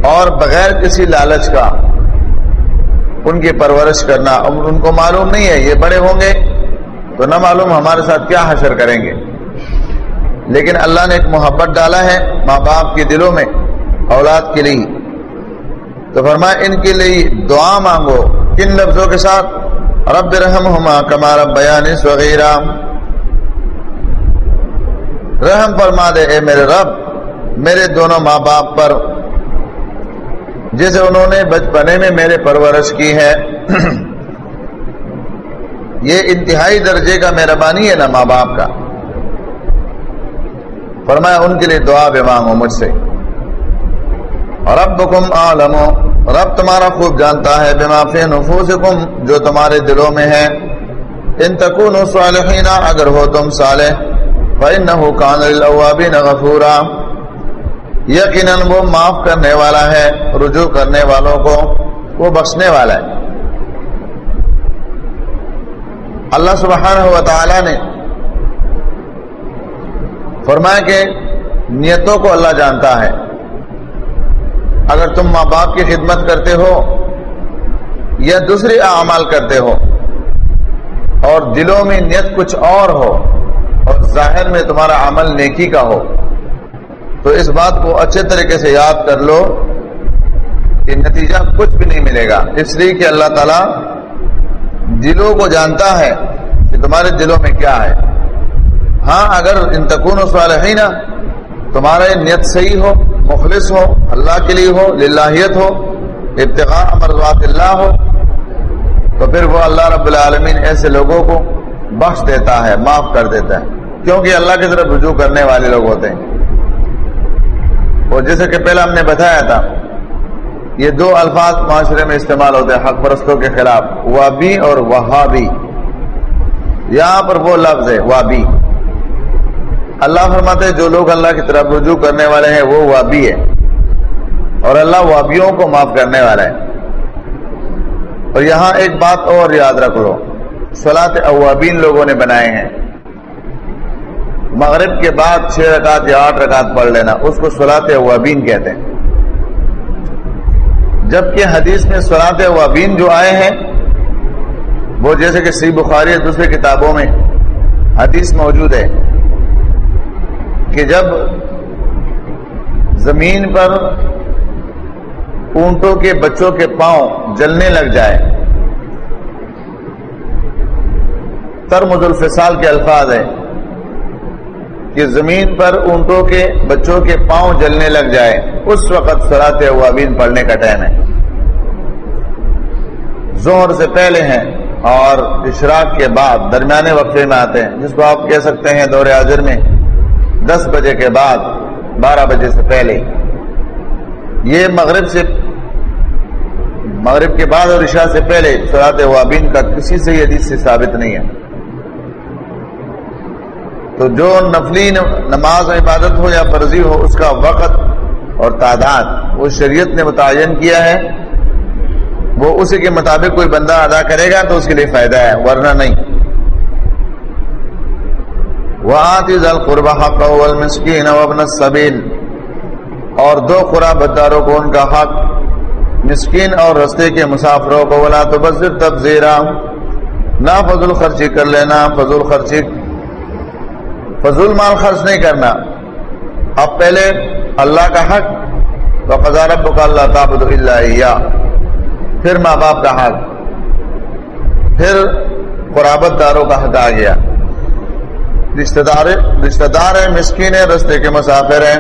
اور بغیر کسی لالچ کا ان کی پرورش کرنا ان کو معلوم نہیں ہے، یہ بڑے ہوں گے تو نہ معلوم ہمارے ساتھ کیا حشر کریں گے۔ لیکن اللہ نے ایک محبت ڈالا ہے ماں باپ کے دلوں میں، اولاد کے لیے۔ تو فرمایا، ان کے لیے دعا مانگو۔ کن لفظوں کے ساتھ، رب رحم ہما کمار بیان وغیرہ رحم فرما دے، اے میرے رب، میرے دونوں ماں باپ پر جیسے انہوں نے بچپنے میں میرے پرورش کی ہے، یہ انتہائی درجے کا مہربانی ہے نا ماں باپ کا۔ فرمایا، ان کے لیے دعا بھی مانگو مجھ سے۔ رب کم عالمو رب تمہارا خوب جانتا ہے۔ بے معافی نفوسکم، جو تمہارے دلوں میں ہے۔ ان تکون صالحین، اگر ہو تم صالح فإنه كان للأوابين غفورا۔ یقینا وہ معاف کرنے والا ہے، رجوع کرنے والوں کو وہ بخشنے والا ہے۔ اللہ سبحانہ و تعالی نے فرمایا کہ نیتوں کو اللہ جانتا ہے۔ اگر تم ماں باپ کی خدمت کرتے ہو یا دوسرے اعمال کرتے ہو اور دلوں میں نیت کچھ اور ہو اور ظاہر میں تمہارا عمل نیکی کا ہو تو اس بات کو اچھے طریقے سے یاد کر لو کہ نتیجہ کچھ بھی نہیں ملے گا۔ اس لیے کہ اللہ تعالی دلوں کو جانتا ہے کہ تمہارے دلوں میں کیا ہے۔ ہاں اگر ان تکون و صالحین، تمہارا نیت صحیح ہو، مخلص ہو، اللہ کے لیے ہو، للہیت ہو، ابتغاء مرضات اللہ ہو، تو پھر وہ اللہ رب العالمین ایسے لوگوں کو بخش دیتا ہے، معاف کر دیتا ہے۔ کیونکہ اللہ کی طرف رجوع کرنے والے لوگ ہوتے ہیں۔ اور جیسے کہ پہلے ہم نے بتایا تھا، یہ دو الفاظ معاشرے میں استعمال ہوتے ہیں، حق پرستوں کے خلاف، وابی اور وہابی۔ یہاں پر وہ لفظ ہے، وابی۔ اللہ فرماتے جو لوگ اللہ کی طرف رجوع کرنے والے ہیں، وہ وابی ہے۔ اور اللہ وابیوں کو معاف کرنے والا ہے۔ اور یہاں ایک بات اور یاد رکھ لو سلاط اوابین لوگوں نے بنائے ہیں۔ مغرب کے بعد چھ رکعت یا آٹھ رکعت پڑھ لینا، اس کو سلاط اوابین کہتے ہیں۔ جبکہ حدیث میں سلاط اوابین جو آئے ہیں، وہ جیسے کہ سی بخاری دوسرے کتابوں میں حدیث موجود ہے کہ جب زمین پر اونٹوں کے بچوں کے پاؤں جلنے لگ جائے ترمد الفصال کے الفاظ ہیں۔ کہ زمین پر اونٹوں کے بچوں کے پاؤں جلنے لگ جائے اس وقت سرات اوابین پڑھنے کا ٹائم ہے۔ زہر سے پہلے ہیں اور اشراق کے بعد درمیانے وقفے میں آتے ہیں، جس کو آپ کہہ سکتے ہیں دور حاضر میں، دس بجے کے بعد، بارہ بجے سے پہلے۔ یہ مغرب سے، مغرب کے بعد اور عشاء سے پہلے سرات وابین کا کسی سے یہ حدیث سے ثابت نہیں ہے۔ تو جو نفلی نماز و عبادت ہو یا فرضی ہو، اس کا وقت اور تعداد، وہ شریعت نے متعین کیا ہے۔ وہ اسی کے مطابق کوئی بندہ ادا کرے گا تو اس کے لیے فائدہ ہے، ورنہ نہیں۔ مسکین سبیل اور دو قرآبت داروں کو ان کا حق، مسکین اور رستے کے مسافروں کو۔ بولا تو بس تبزیرا نہ فضول خرچی کر لینا فضول خرچی فضول مال خرچ نہیں کرنا۔ اب پہلے اللہ کا حق تو قزارب کا اللہ تعبد اللہ پھر ماں باپ کا حق۔ پھر قرابت داروں کا حق آ گیا۔ رشتے دار رشتے دار ہیں، مسکین ہیں، رستے کے مسافر ہیں۔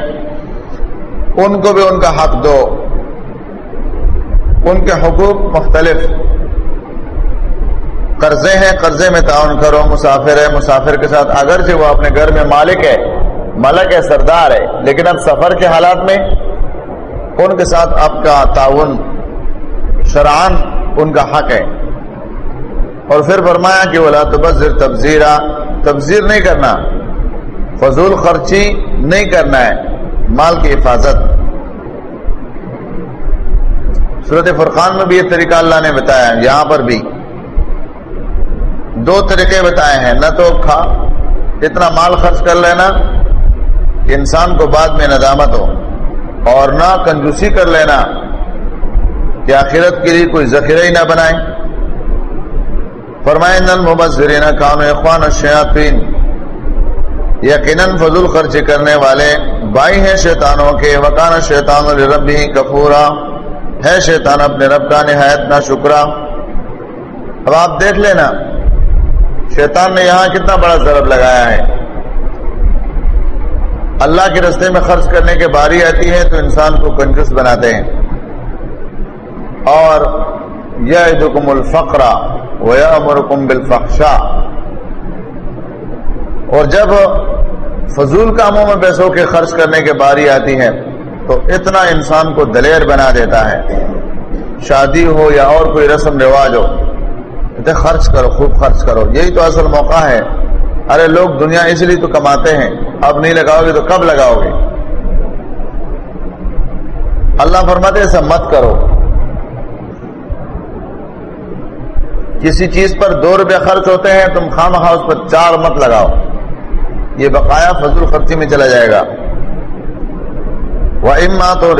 ان کو بھی ان کا حق دو۔ ان کے حقوق مختلف۔ قرضے ہیں، قرضے میں تعاون کرو، مسافر ہے، مسافر کے ساتھ اگرچہ وہ اپنے گھر میں مالک ہے، ملک ہے، سردار ہے، لیکن اب سفر کے حالات میں ان کے ساتھ آپ کا تعاون شران ان کا حق ہے۔ اور پھر فرمایا کہ بولا تو بس تبزیرہ تبزیر نہیں کرنا۔ فضول خرچی نہیں کرنا ہے، مال کی حفاظت۔ صورت فرقان میں بھی یہ طریقہ اللہ نے بتایا، یہاں پر بھی۔ دو طریقے بتائے ہیں، نہ تو کھا، اتنا مال خرچ کر لینا کہ انسان کو بعد میں ندامت ہو، اور نہ کنجوسی کر لینا کہ آخرت کے لیے کوئی ذخیرہ ہی نہ بنائے۔ فرمائے نل مبصرین کام اخوان الشیاطین۔ یقیناً فضول خرچ کرنے والے بھائی ہیں شیطانوں کے۔ وکان شیطان رب ہی کپورا ہے شیطان اپنے رب کا نہایت نہ شکرا اب آپ دیکھ لینا شیطان نے یہاں کتنا بڑا ضرب لگایا ہے۔ اللہ کے رستے میں خرچ کرنے کے باری آتی ہے تو انسان کو کنجوس بناتے ہیں۔ اور یہ دکم الفقرا امرکم اور جب فضول کاموں میں پیسوں کے خرچ کرنے کے باری آتی ہے تو اتنا انسان کو دلیر بنا دیتا ہے۔ شادی ہو یا اور کوئی رسم رواج ہو کہتے خرچ کرو، خوب خرچ کرو۔ یہی تو اصل موقع ہے۔ ارے، لوگ دنیا اس لیے تو کماتے ہیں۔ اب نہیں لگاؤ گے تو کب لگاؤ گے؟ اللہ فرماتے ایسا مت کرو۔ کسی چیز پر دو روپے خرچ ہوتے ہیں، تم خام ہاؤس پر چار مت لگاؤ۔ یہ بقایا فضول خرچی میں چلا جائے گا۔ وہ اما تو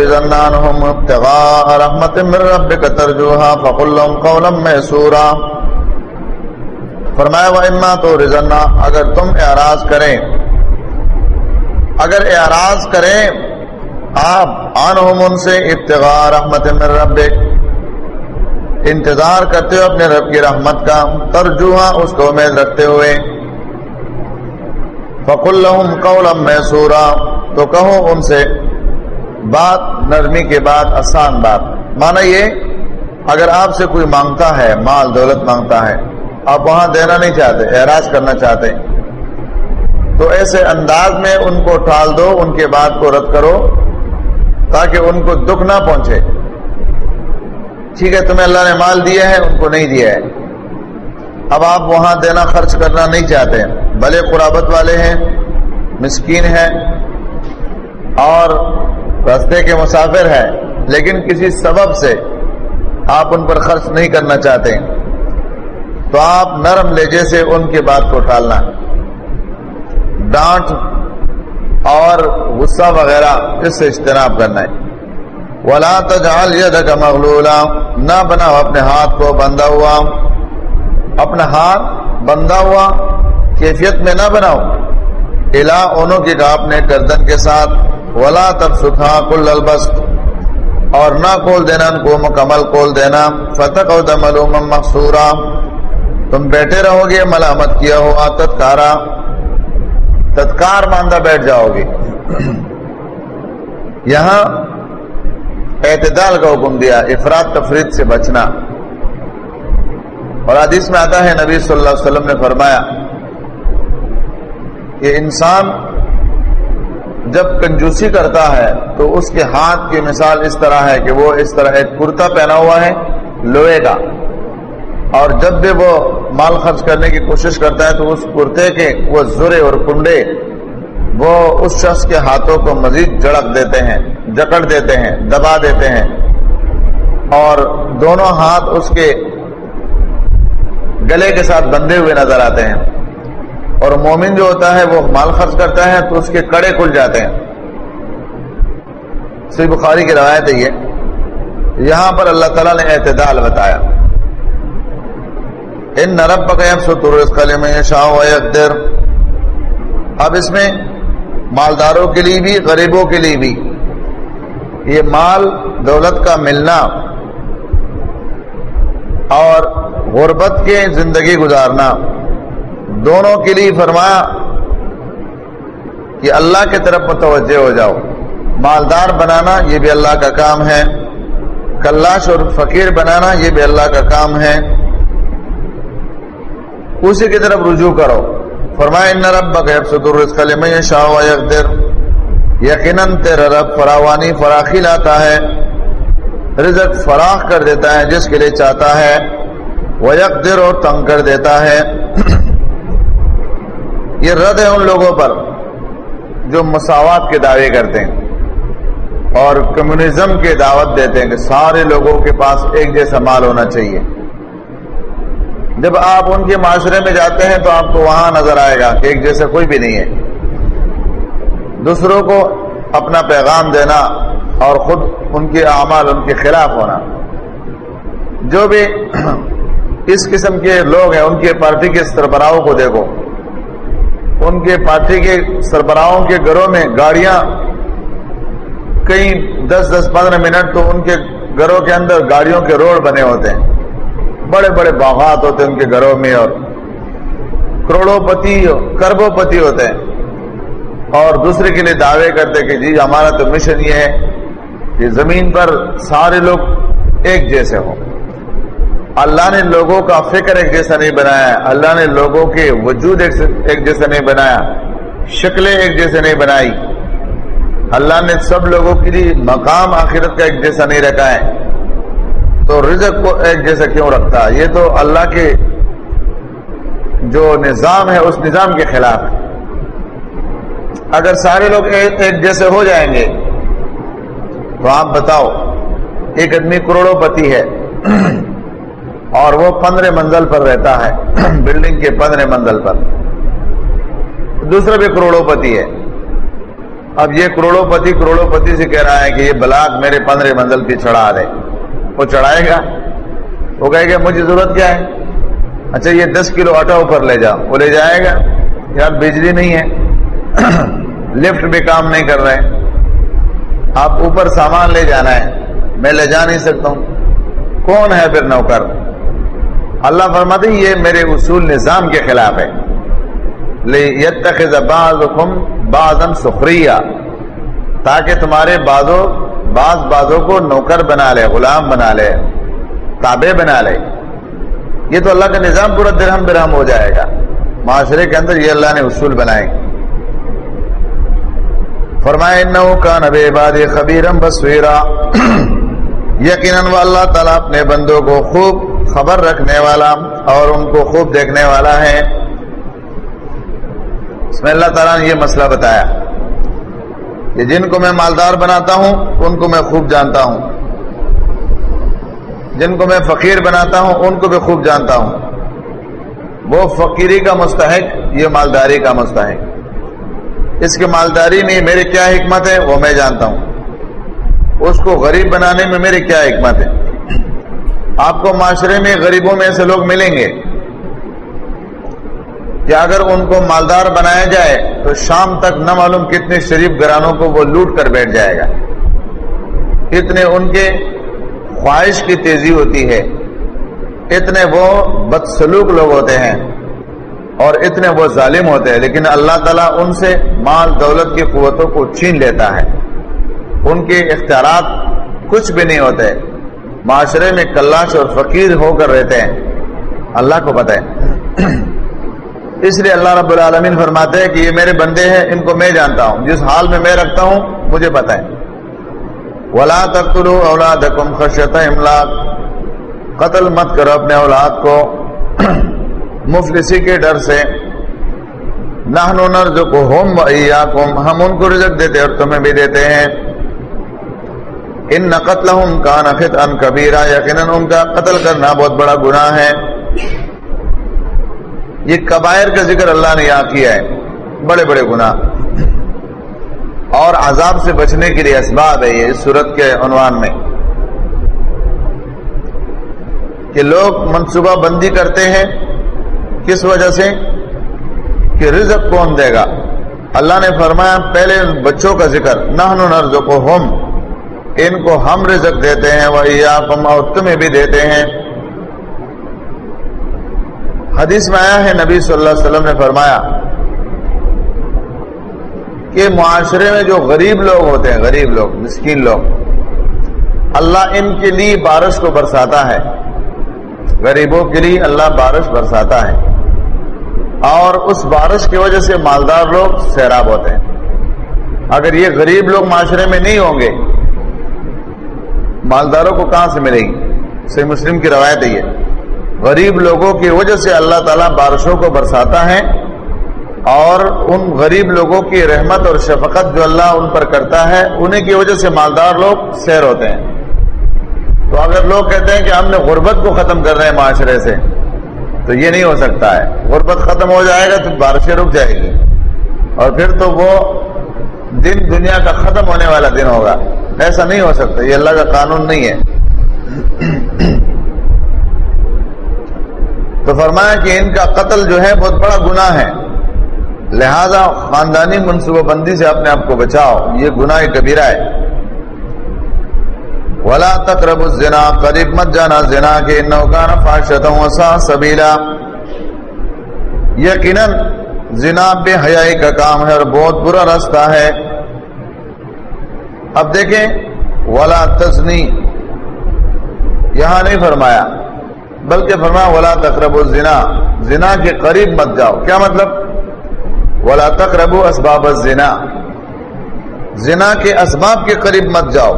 رحمت مر رب کا ترجوہ فقلم قولم میں فرمایا وہ اما تو رضنا اگر تم اعراض کریں، اگر اعراض کریں، آپ آن ان سے ابتغا رحمت من رب انتظار کرتے ہو اپنے رب کی رحمت کا ترجوہ اس کو امید رکھتے ہوئے۔ فق الحم قولم میں سورا تو کہو ان سے، بات نرمی کے بعد آسان بات۔ مانا یہ، اگر آپ سے کوئی مانگتا ہے، مال دولت مانگتا ہے آپ وہاں دینا نہیں چاہتے اعراض کرنا چاہتے تو ایسے انداز میں ان کو ٹال دو، ان کے بات کو رد کرو تاکہ ان کو دکھ نہ پہنچے۔ ٹھیک ہے، تمہیں اللہ نے مال دیا ہے، ان کو نہیں دیا ہے۔ اب آپ وہاں دینا خرچ کرنا نہیں چاہتے بھلے قرابت والے ہیں، مسکین ہیں اور رستے کے مسافر ہیں، لیکن کسی سبب سے آپ ان پر خرچ نہیں کرنا چاہتے تو آپ نرم لہجے سے ان کی بات کو ٹالنا ڈانٹ اور غصہ وغیرہ اس سے اجتناب کرنا ہے۔ ولا تجعل يدك مغلولا، نہ بناؤ اپنے ہاتھ کو بندہ ہوا۔ اپنا ہاتھ بندہ ہوا، کیفیت میں نہ بناؤ۔ الا اونوں کی اپنے گردن کے ساتھ ولا تب سکھا کل البست اور نہ کول دینا، ان کو مکمل کول دینا۔ فتح اور دملوم مقصورا تم بیٹھے رہو گے، ملامت کیا ہوا تتکارا۔ تتکار ماندہ بیٹھ جاؤ گے۔ یہاں اعتدال کا حکم دیا، افراد تفرید سے بچنا۔ اور حدیث میں آتا ہے، نبی صلی اللہ علیہ وسلم نے فرمایا کہ انسان جب کنجوسی کرتا ہے تو اس کے ہاتھ کی مثال اس طرح ہے کہ وہ اس طرح ایک کرتا پہنا ہوا ہے، لوہے کا۔ اور جب بھی وہ مال خرچ کرنے کی کوشش کرتا ہے تو اس کرتے کے وہ زرے اور کنڈے وہ اس شخص کے ہاتھوں کو مزید جڑک دیتے ہیں، جکڑ دیتے ہیں، دبا دیتے ہیں۔ اور دونوں ہاتھ اس کے گلے کے ساتھ بندھے ہوئے نظر آتے ہیں۔ اور مومن جو ہوتا ہے وہ مال خرچ کرتا ہے تو اس کے کڑے کھل جاتے ہیں۔ سی بخاری کی روایت ہے یہ۔ یہاں پر اللہ تعالیٰ نے اعتدال بتایا۔ ان نرب بقیب ستر میں شاہ اب اس میں مالداروں کے لیے بھی، غریبوں کے لیے بھی یہ مال دولت کا ملنا اور غربت کے زندگی گزارنا، دونوں کے لیے فرمایا کہ اللہ کی طرف متوجہ ہو جاؤ۔ مالدار بنانا یہ بھی اللہ کا کام ہے، کلاش اور فقیر بنانا یہ بھی اللہ کا کام ہے۔ اسی کی طرف رجوع کرو۔ فرمائے ان رب ستر میں شاہ یقیناً تیرا رب فراوانی، فراخی لاتا ہے، رزق فراخ کر دیتا ہے، جس کے لیے چاہتا ہے وہ یکدر اور تنگ کر دیتا ہے۔ یہ رد ہے ان لوگوں پر جو مساوات کے دعوے کرتے ہیں اور کمیونزم کے دعوت دیتے ہیں کہ سارے لوگوں کے پاس ایک جیسا مال ہونا چاہیے۔ جب آپ ان کے معاشرے میں جاتے ہیں تو آپ کو وہاں نظر آئے گا کہ ایک جیسا کوئی بھی نہیں ہے۔ دوسروں کو اپنا پیغام دینا اور خود ان کے اعمال، ان کے خلاف ہونا۔ جو بھی [CLEARS THROAT] اس قسم کے لوگ ہیں، ان کے پارٹی کے سربراہوں کو دیکھو۔ ان کے پارٹی کے سربراہوں کے گھروں میں گاڑیاں کئی دس دس پندرہ منٹ تو ان کے گھروں کے اندر گاڑیوں کے روڈ بنے ہوتے ہیں۔ بڑے بڑے باغات ہوتے ہیں ان کے گھروں میں اور کروڑوں پتی کربوں پتی ہوتے ہیں اور دوسرے کے لیے دعوے کرتے کہ جی ہمارا تو مشن یہ ہے کہ زمین پر سارے لوگ ایک جیسے ہوں۔ اللہ نے لوگوں کا فکر ایک جیسا نہیں بنایا، اللہ نے لوگوں کے وجود ایک جیسا نہیں بنایا، شکلیں ایک جیسے نہیں بنائی۔ اللہ نے سب لوگوں کے لیے مقام آخرت کا ایک جیسا نہیں رکھا ہے۔ تو رزق کو ایک جیسا کیوں رکھتا یہ تو اللہ کے جو نظام ہے، اس نظام کے خلاف ہے۔ اگر سارے لوگ ایک جیسے ہو جائیں گے، تو آپ بتاؤ، ایک آدمی کروڑوں پتی ہے [CLEARS THROAT] اور وہ پندرہ منزل پر رہتا ہے، [CLEARS THROAT] بلڈنگ کے پندرہ منزل پر۔ دوسرا بھی کروڑوں پتی ہے۔ اب یہ کروڑوں پتی کروڑوں پتی سے کہہ رہا ہے کہ یہ بلاک میرے پندرہ منزل پہ چڑھا دے۔ وہ چڑھائے گا۔ وہ کہے گا، مجھے ضرورت کیا ہے؟ اچھا یہ دس کلو آٹا اوپر لے جاؤ۔ وہ لے جائے گا۔ یار، بجلی نہیں ہے۔ [CLEARS THROAT] لفٹ بھی کام نہیں کر رہے آپ اوپر سامان لے جانا ہے۔ میں لے جا نہیں سکتا ہوں۔ کون ہے پھر نوکر؟ اللہ فرماتے یہ میرے اصول نظام کے خلاف ہے۔ بازن سخریہ تاکہ تمہارے بازو بعض بازوں کو نوکر بنا لے، غلام بنا لے، تابع بنا لے۔ یہ تو اللہ کا نظام پورا درہم برہم ہو جائے گا۔ معاشرے کے اندر یہ اللہ نے اصول بنائے۔ فرمائے کا نبے باد خبیرم بسویرا یقیناً اللہ تعالیٰ اپنے بندوں کو خوب خبر رکھنے والا اور ان کو خوب دیکھنے والا ہے۔ اس میں اللہ تعالیٰ نے یہ مسئلہ بتایا۔ کہ جن کو میں مالدار بناتا ہوں، ان کو میں خوب جانتا ہوں۔ جن کو میں فقیر بناتا ہوں، ان کو بھی خوب جانتا ہوں۔ وہ فقیری کا مستحق، یہ مالداری کا مستحق۔ اس کے مالداری میں میری کیا حکمت ہے؟ وہ میں جانتا ہوں۔ اس کو غریب بنانے میں میری کیا حکمت ہے؟ آپ کو معاشرے میں غریبوں میں ایسے لوگ ملیں گے۔ کہ اگر ان کو مالدار بنایا جائے تو شام تک نہ معلوم کتنے شریف گرانوں کو وہ لوٹ کر بیٹھ جائے گا۔ اتنے ان کے خواہش کی تیزی ہوتی ہے۔ اتنے وہ بدسلوک لوگ ہوتے ہیں اور اتنے وہ ظالم ہوتے ہیں۔ لیکن اللہ تعالیٰ ان سے مال دولت کی قوتوں کو چھین لیتا ہے۔ ان کے اختیارات کچھ بھی نہیں ہوتے۔ معاشرے میں کلاش اور فقیر ہو کر رہتے ہیں۔ اللہ کو پتہ ہے۔ اس لیے اللہ رب العالمین فرماتے ہیں کہ یہ میرے بندے ہیں، ان کو میں جانتا ہوں۔ جس حال میں میں رکھتا ہوں، مجھے پتہ ہے۔ ولا تقتلوا اولادکم خشیت املاک قتل مت کرو اپنے اولاد کو۔ [CLEARS THROAT] مفلسی کے ڈر سے۔ نحن نرزقهم واياكم ہم ان کو رزق دیتے اور تمہیں بھی دیتے ہیں۔ ان قتلهم كان خطا كبيرا۔ یقینا ان کا قتل کرنا بہت بڑا گناہ ہے۔ یہ کبائر کا ذکر اللہ نے یہاں کیا ہے۔ بڑے بڑے گناہ۔ اور عذاب سے بچنے کے لیے اسباب ہے یہ اس صورت کے عنوان میں۔ کہ لوگ منصوبہ بندی کرتے ہیں۔ کس وجہ سے؟ کہ رزق کون دے گا۔ اللہ نے فرمایا، پہلے بچوں کا ذکر۔ نہ ہم ان کو ہم رزق دیتے ہیں وہ اور تمہیں بھی دیتے ہیں۔ حدیث میں آیا ہے، نبی صلی اللہ علیہ وسلم نے فرمایا کہ معاشرے میں جو غریب لوگ ہوتے ہیں، غریب لوگ، مسکین لوگ، اللہ ان کے لیے بارش کو برساتا ہے۔ غریبوں کے لیے اللہ بارش برساتا ہے۔ اور اس بارش کی وجہ سے مالدار لوگ سیراب ہوتے ہیں۔ اگر یہ غریب لوگ معاشرے میں نہیں ہوں گے، مالداروں کو کہاں سے ملے گی؟ سی مسلم کی روایت ہے یہ۔ غریب لوگوں کی وجہ سے اللہ تعالیٰ بارشوں کو برساتا ہے اور ان غریب لوگوں کی رحمت اور شفقت جو اللہ ان پر کرتا ہے، انہیں کی وجہ سے مالدار لوگ سیر ہوتے ہیں۔ تو اگر لوگ کہتے ہیں کہ ہم نے غربت کو ختم کر رہے ہیں معاشرے سے، تو یہ نہیں ہو سکتا ہے۔ غربت ختم ہو جائے گا تو بارشیں رک جائے گی۔ اور پھر تو وہ دن دنیا کا ختم ہونے والا دن ہوگا۔ ایسا نہیں ہو سکتا، یہ اللہ کا قانون نہیں ہے۔ تو فرمایا کہ ان کا قتل جو ہے بہت بڑا گناہ ہے۔ لہذا خاندانی منصوبہ بندی سے اپنے آپ کو بچاؤ، یہ گناہ کبیرہ ہے۔ ولا تقرب الزنا، قریب مت جانا زنا کے نوکان فاشتا وسا سبیلا یقینا زنا بے حیائی کا کام ہے اور بہت برا راستہ ہے۔ اب دیکھیں، ولا تزنی۔ یہاں نہیں فرمایا۔ بلکہ فرمایا، ولا تقرب الزنا۔ زنا کے قریب مت جاؤ۔ کیا مطلب؟ ولا تقرب اسباب الزنا۔ زنا کے اسباب کے قریب مت جاؤ۔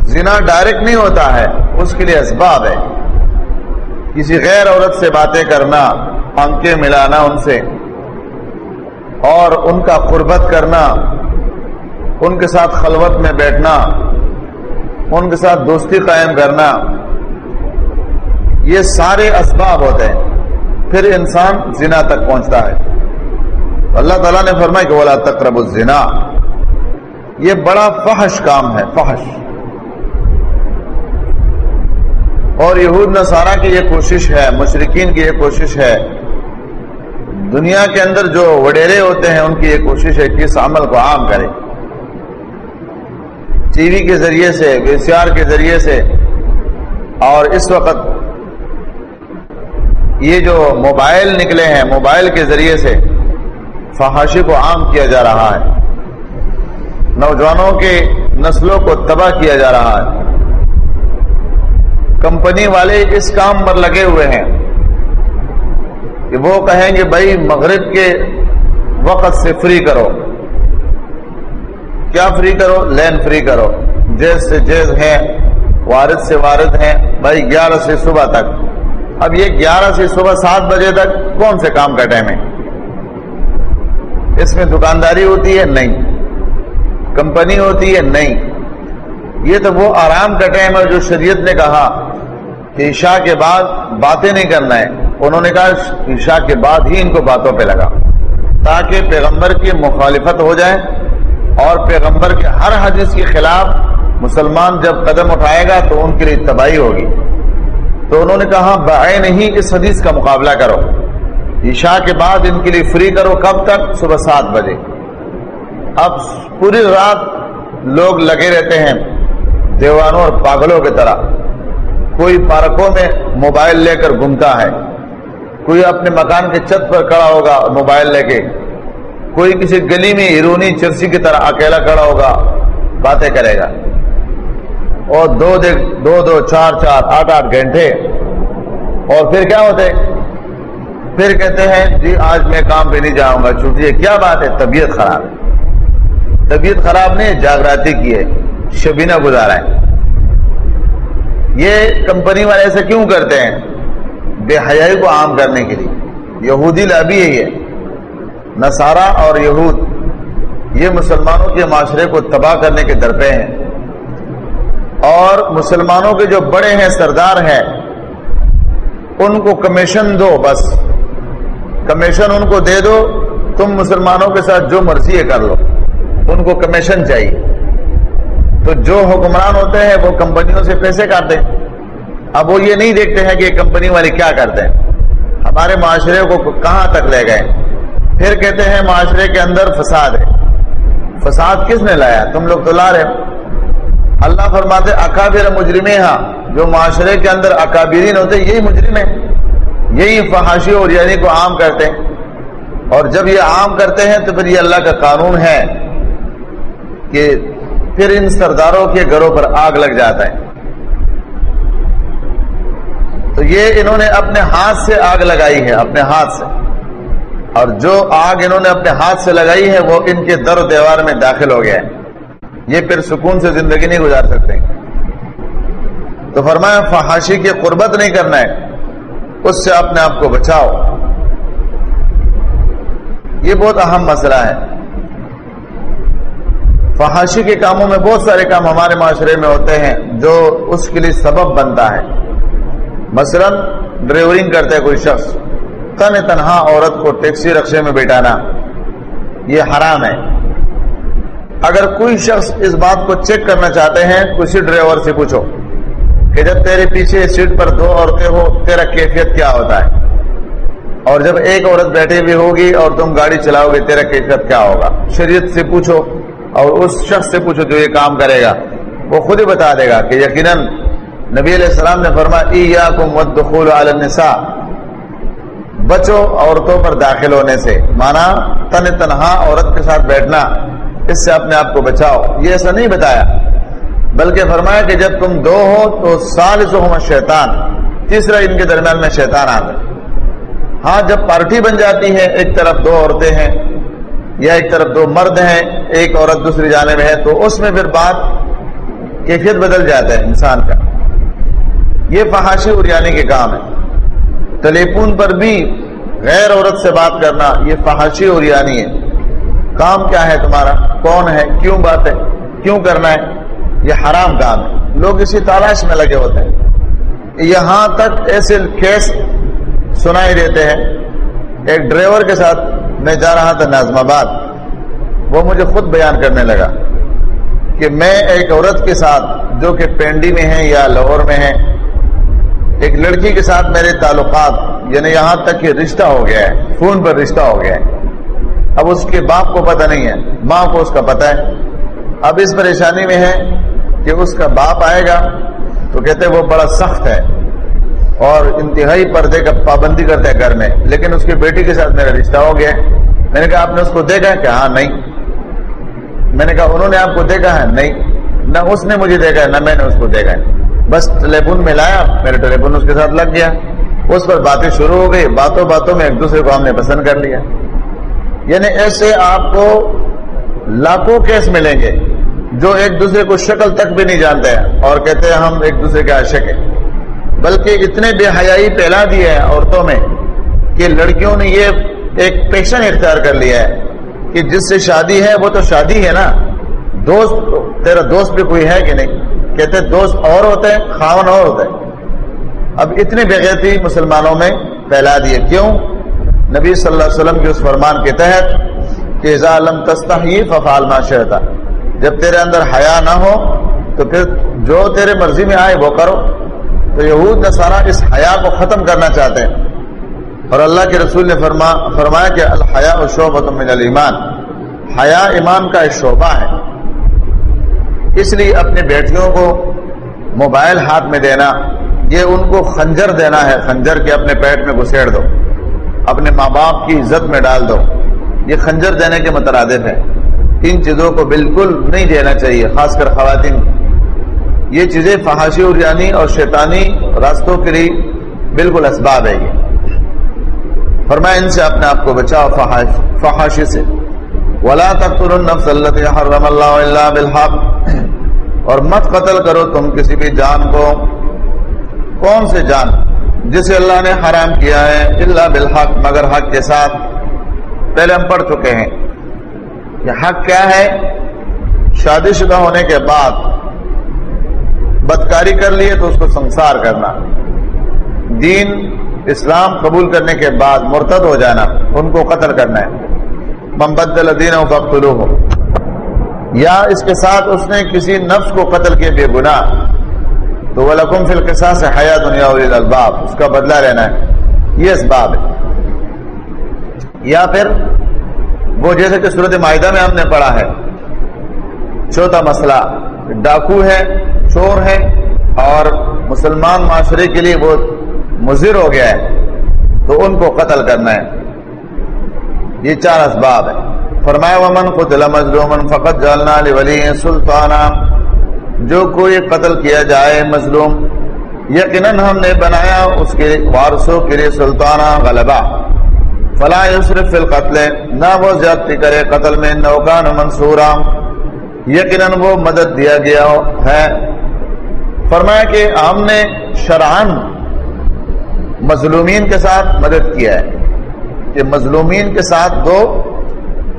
زنا ڈائریکٹ نہیں ہوتا ہے، اس کے لیے اسباب ہے۔ کسی غیر عورت سے باتیں کرنا آنکھیں ملانا ان سے، اور ان کا قربت کرنا، ان کے ساتھ خلوت میں بیٹھنا، ان کے ساتھ دوستی قائم کرنا یہ سارے اسباب ہوتے ہیں۔ پھر انسان زنا تک پہنچتا ہے۔ اللہ تعالیٰ نے فرمایا کہ بولا تقرب الزنا۔ یہ بڑا فحش کام ہے، فحش۔ اور یہود نصارہ کی یہ کوشش ہے مشرقین کی یہ کوشش ہے۔ دنیا کے اندر جو وڈیرے ہوتے ہیں، ان کی یہ کوشش ہے کہ اس عمل کو عام کرے۔ ٹی وی کے ذریعے سے، وی سی آر کے ذریعے سے۔ اور اس وقت یہ جو موبائل نکلے ہیں، موبائل کے ذریعے سے فحاشی کو عام کیا جا رہا ہے۔ نوجوانوں کے نسلوں کو تباہ کیا جا رہا ہے۔ کمپنی والے اس کام پر لگے ہوئے ہیں۔ کہ وہ کہیں گے، بھائی، مغرب کے وقت سے فری کرو۔ کیا فری کرو؟ لین فری کرو۔ جیز سے جیز ہے وارد سے وارد ہیں۔ بھائی، گیارہ سے صبح تک۔ اب یہ گیارہ سے صبح سات بجے تک کون سے کام کا ٹائم ہے؟ اس میں دکانداری ہوتی ہے؟ نہیں. کمپنی ہوتی ہے؟ نہیں. یہ تو وہ آرام کا ٹائم ہے جو شریعت نے کہا کہ عشاء کے بعد باتیں نہیں کرنا ہے۔ انہوں نے کہا عشاء کے بعد ہی ان کو باتوں پہ لگا۔ تاکہ پیغمبر کی مخالفت ہو جائے اور پیغمبر کے ہر حدیث کے خلاف مسلمان جب قدم اٹھائے گا تو ان کے لیے تباہی ہوگی۔ تو انہوں نے کہا بائے نہیں اس حدیث کا مقابلہ کرو۔ عشاء کے بعد ان کے لیے فری کرو، کب تک؟ صبح سات بجے۔ اب پوری رات لوگ لگے رہتے ہیں دیوانوں اور پاگلوں کی طرح۔ کوئی پارکوں میں موبائل لے کر گھومتا ہے، کوئی اپنے مکان کے چھت پر کھڑا ہوگا موبائل لے کے۔ کوئی کسی گلی میں ہیرونی چرسی کی طرح اکیلا کھڑا ہوگا، باتیں کرے گا۔ اور دو دو دو، چار چار، آٹھ آٹھ گھنٹے۔ اور پھر کیا ہوتے؟ پھر کہتے ہیں جی آج میں کام پہ نہیں جاؤں گا چھٹی ہے کیا بات ہے؟ طبیعت خراب ہے۔ طبیعت خراب نہیں جاگراتی کی ہے۔ شبینہ گزارا ہے۔ یہ کمپنی والے ایسے کیوں کرتے ہیں؟ بے حیائی کو عام کرنے کے لیے۔ یہودی لابی یہی ہے۔ نصارہ اور یہود، یہ مسلمانوں کے معاشرے کو تباہ کرنے کے درپے ہیں۔ اور مسلمانوں کے جو بڑے ہیں سردار ہیں، ان کو کمیشن دو بس۔ کمیشن ان کو دے دو، تم مسلمانوں کے ساتھ جو مرضی ہے کر لو۔ ان کو کمیشن چاہیے۔ تو جو حکمران ہوتے ہیں، وہ کمپنیوں سے پیسے کاٹتے اب وہ یہ نہیں دیکھتے ہیں کہ یہ کمپنی والے کیا کرتے ہیں۔ ہمارے معاشرے کو کہاں تک لے گئے؟ پھر کہتے ہیں معاشرے کے اندر فساد ہے۔ فساد کس نے لایا؟ تم لوگ تو لا رہے اللہ فرماتے اکابر مجرم ہاں جو معاشرے کے اندر اکابرین ہوتے یہی مجرم ہیں۔ یہی فحاشی اور یعنی کو عام کرتے ہیں۔ اور جب یہ عام کرتے ہیں تو پھر یہ اللہ کا قانون ہے کہ پھر ان سرداروں کے گھروں پر آگ لگ جاتا ہے۔ تو یہ انہوں نے اپنے ہاتھ سے آگ لگائی ہے، اپنے ہاتھ سے۔ اور جو آگ انہوں نے اپنے ہاتھ سے لگائی ہے، وہ ان کے در و دیوار میں داخل ہو گیا ہے۔ یہ پھر سکون سے زندگی نہیں گزار سکتے۔ تو فرمایا، فحاشی کی قربت نہیں کرنا ہے، اس سے اپنے آپ کو بچاؤ۔ یہ بہت اہم مسئلہ ہے۔ فحاشی کے کاموں میں بہت سارے کام ہمارے معاشرے میں ہوتے ہیں جو اس کے لیے سبب بنتا ہے۔ مثلا ڈرائیورنگ کرتا ہے کوئی شخص تن تنہا عورت کو ٹیکسی رکشے میں بیٹھانا، یہ حرام ہے۔ اگر کوئی شخص اس بات کو چیک کرنا چاہتے ہیں کسی ڈرائیور سے پوچھو کہ جب تیرے پیچھے سیٹ پر دو عورتیں ہو تیرا کیفیت کیا ہوتا ہے؟ اور جب ایک عورت بیٹھی ہوئی ہوگی اور تم گاڑی چلاؤ گے، تیرا کیفیت کیا ہوگا؟ شریعت سے پوچھو اور اس شخص سے پوچھو جو یہ کام کرے گا۔ وہ خود ہی بتا دے گا کہ یقیناً نبی علیہ السلام نے فرمایا النساء بچو عورتوں پر داخل ہونے سے، مانا تن تنہا عورت کے ساتھ بیٹھنا۔ اس سے اپنے آپ کو بچاؤ۔ یہ ایسا نہیں بتایا، بلکہ فرمایا کہ جب تم دو ہو تو سال شیطان، تیسرا ان کے درمیان میں شیطان آ گئے ہاں جب پارٹی بن جاتی ہے ایک طرف دو عورتیں ہیں یا ایک طرف دو مرد ہیں، ایک عورت دوسری جانے میں ہے، تو اس میں پھر بات کیفیت بدل جاتا ہے انسان کا۔ یہ فحاشی اریانی کے کام ہے۔ ٹیلیفون پر بھی غیر عورت سے بات کرنا یہ فحاشی اریانی ہے۔ کام کیا ہے تمہارا؟ کون ہے؟ کیوں بات ہے؟ کیوں کرنا ہے؟ یہ حرام کام ہے۔ لوگ اسی تلاش میں لگے ہوتے ہیں۔ یہاں تک ایسے کیس سنائی دیتے ہیں۔ ایک ڈرائیور کے ساتھ میں جا رہا تھا نازم آباد۔ وہ مجھے خود بیان کرنے لگا کہ میں ایک عورت کے ساتھ جو کہ پینڈی میں ہے یا لاہور میں ہے ایک لڑکی کے ساتھ میرے تعلقات یعنی یہاں تک کہ رشتہ ہو گیا ہے، فون پر رشتہ ہو گیا ہے۔ اب اس کے باپ کو پتہ نہیں ہے، ماں کو اس کا پتہ ہے۔ اب اس پریشانی میں ہے کہ اس کا باپ آئے گا تو کہتے وہ بڑا سخت ہے اور انتہائی پردے کا پابندی کرتے ہیں گھر میں۔ لیکن اس کی بیٹی کے ساتھ میرا رشتہ ہو گیا۔ میں نے کہا، آپ نے اس کو دیکھا کہ ہاں نہیں۔ میں نے کہا، انہوں نے آپ کو دیکھا ہے؟ نہیں۔ نہ اس نے مجھے دیکھا ہے، نہ میں نے اس کو دیکھا ہے۔ بس ٹیلیفون میں لایا، میرا ٹیلیفون اس کے ساتھ لگ گیا۔ اس پر باتیں شروع ہو گئی، باتوں باتوں میں ایک دوسرے کو ہم نے پسند کر لیا۔ یعنی ایسے آپ کو لاکھوں کیس ملیں گے جو ایک دوسرے کو شکل تک بھی نہیں جانتے ہیں اور کہتے ہیں ہم ایک دوسرے کے عاشق ہیں۔ بلکہ اتنے بے حیائی پھیلا دیے ہیں عورتوں میں کہ لڑکیوں نے یہ ایک پیشن اختیار کر لیا ہے کہ جس سے شادی ہے وہ تو شادی ہے نا۔ دوست، تیرا دوست بھی کوئی ہے کہ نہیں؟ کہتے دوست اور ہوتے ہیں، خاون اور ہوتے ہیں۔ اب اتنی بےغیرتی مسلمانوں میں پھیلا دیے۔ کیوں؟ نبی صلی اللہ علیہ وسلم کے اس فرمان کے تحت کہ ظالم تستحی ففعل ما شئتا جب تیرے اندر حیا نہ ہو تو پھر جو تیرے مرضی میں آئے وہ کرو۔ تو یہود نصارہ اس حیا کو ختم کرنا چاہتے ہیں۔ اور اللہ کے رسول نے فرما، فرمایا کہ الحیا شعبۃ من الایمان، حیا ایمان کا ایک شعبہ ہے۔ اس لیے اپنے بیٹیوں کو موبائل ہاتھ میں دینا، یہ ان کو خنجر دینا ہے، خنجر کے اپنے پیٹ میں گسیڑ دو۔ اپنے ماں باپ کی عزت میں ڈال دو۔ یہ خنجر دینے کے مترادف ہے ان چیزوں کو بالکل نہیں دینا چاہیے، خاص کر خواتین۔ یہ چیزیں فحاشی اور یعنی اور شیطانی راستوں کے لیے بالکل اسباب ہے یہ فرمایا، ان سے اپنے آپ کو بچاؤ فحاشی سے۔ ولا تقتل النفس التي حرم الله الا بالحق۔ اور مت قتل کرو تم کسی بھی جان کو۔ کون سے جان؟ جسے اللہ نے حرام کیا ہے اللہ بالحق، مگر حق کے ساتھ۔ پہلے ہم پڑھ چکے ہیں۔ کہ حق کیا ہے؟ شادی شدہ ہونے کے بعد۔ بدکاری کر لیے تو اس کو سنسار کرنا۔ دین اسلام قبول کرنے کے بعد مرتد ہو جانا، ان کو قتل کرنا ہے۔ محمد الدین فخلو ہو یا اس کے ساتھ اس نے کسی نفس کو قتل کیے بے گناہ۔ تو وہ لقم فل کے ساتھ سے حیا دنیا الباب اس کا بدلہ لینا ہے۔ یہ اسباب ہے۔ یا پھر وہ جیسے کہ صورت معاہدہ میں ہم نے پڑھا ہے۔ چوتھا مسئلہ، ڈاکو ہے، چور ہے اور مسلمان معاشرے کے لیے وہ مضر ہو گیا ہے۔ تو ان کو قتل کرنا ہے۔ یہ چار اسباب ہے فرمایا، ومن قتل مظلومن فقط جالنا ولی سلطانہ جو کوئی قتل کیا جائے مظلوم یقیناً ہم نے بنایا اس کے وارثوں کے لیے سلطانہ غلبہ۔ فلا یصرف فی القتل، نہ وہ زیادتی کرے قتل میں نوکان منصورا یقیناً وہ مدد دیا گیا ہے۔ فرمایا کہ ہم نے شرعن مظلومین کے ساتھ مدد کیا ہے۔ کہ مظلومین کے ساتھ دو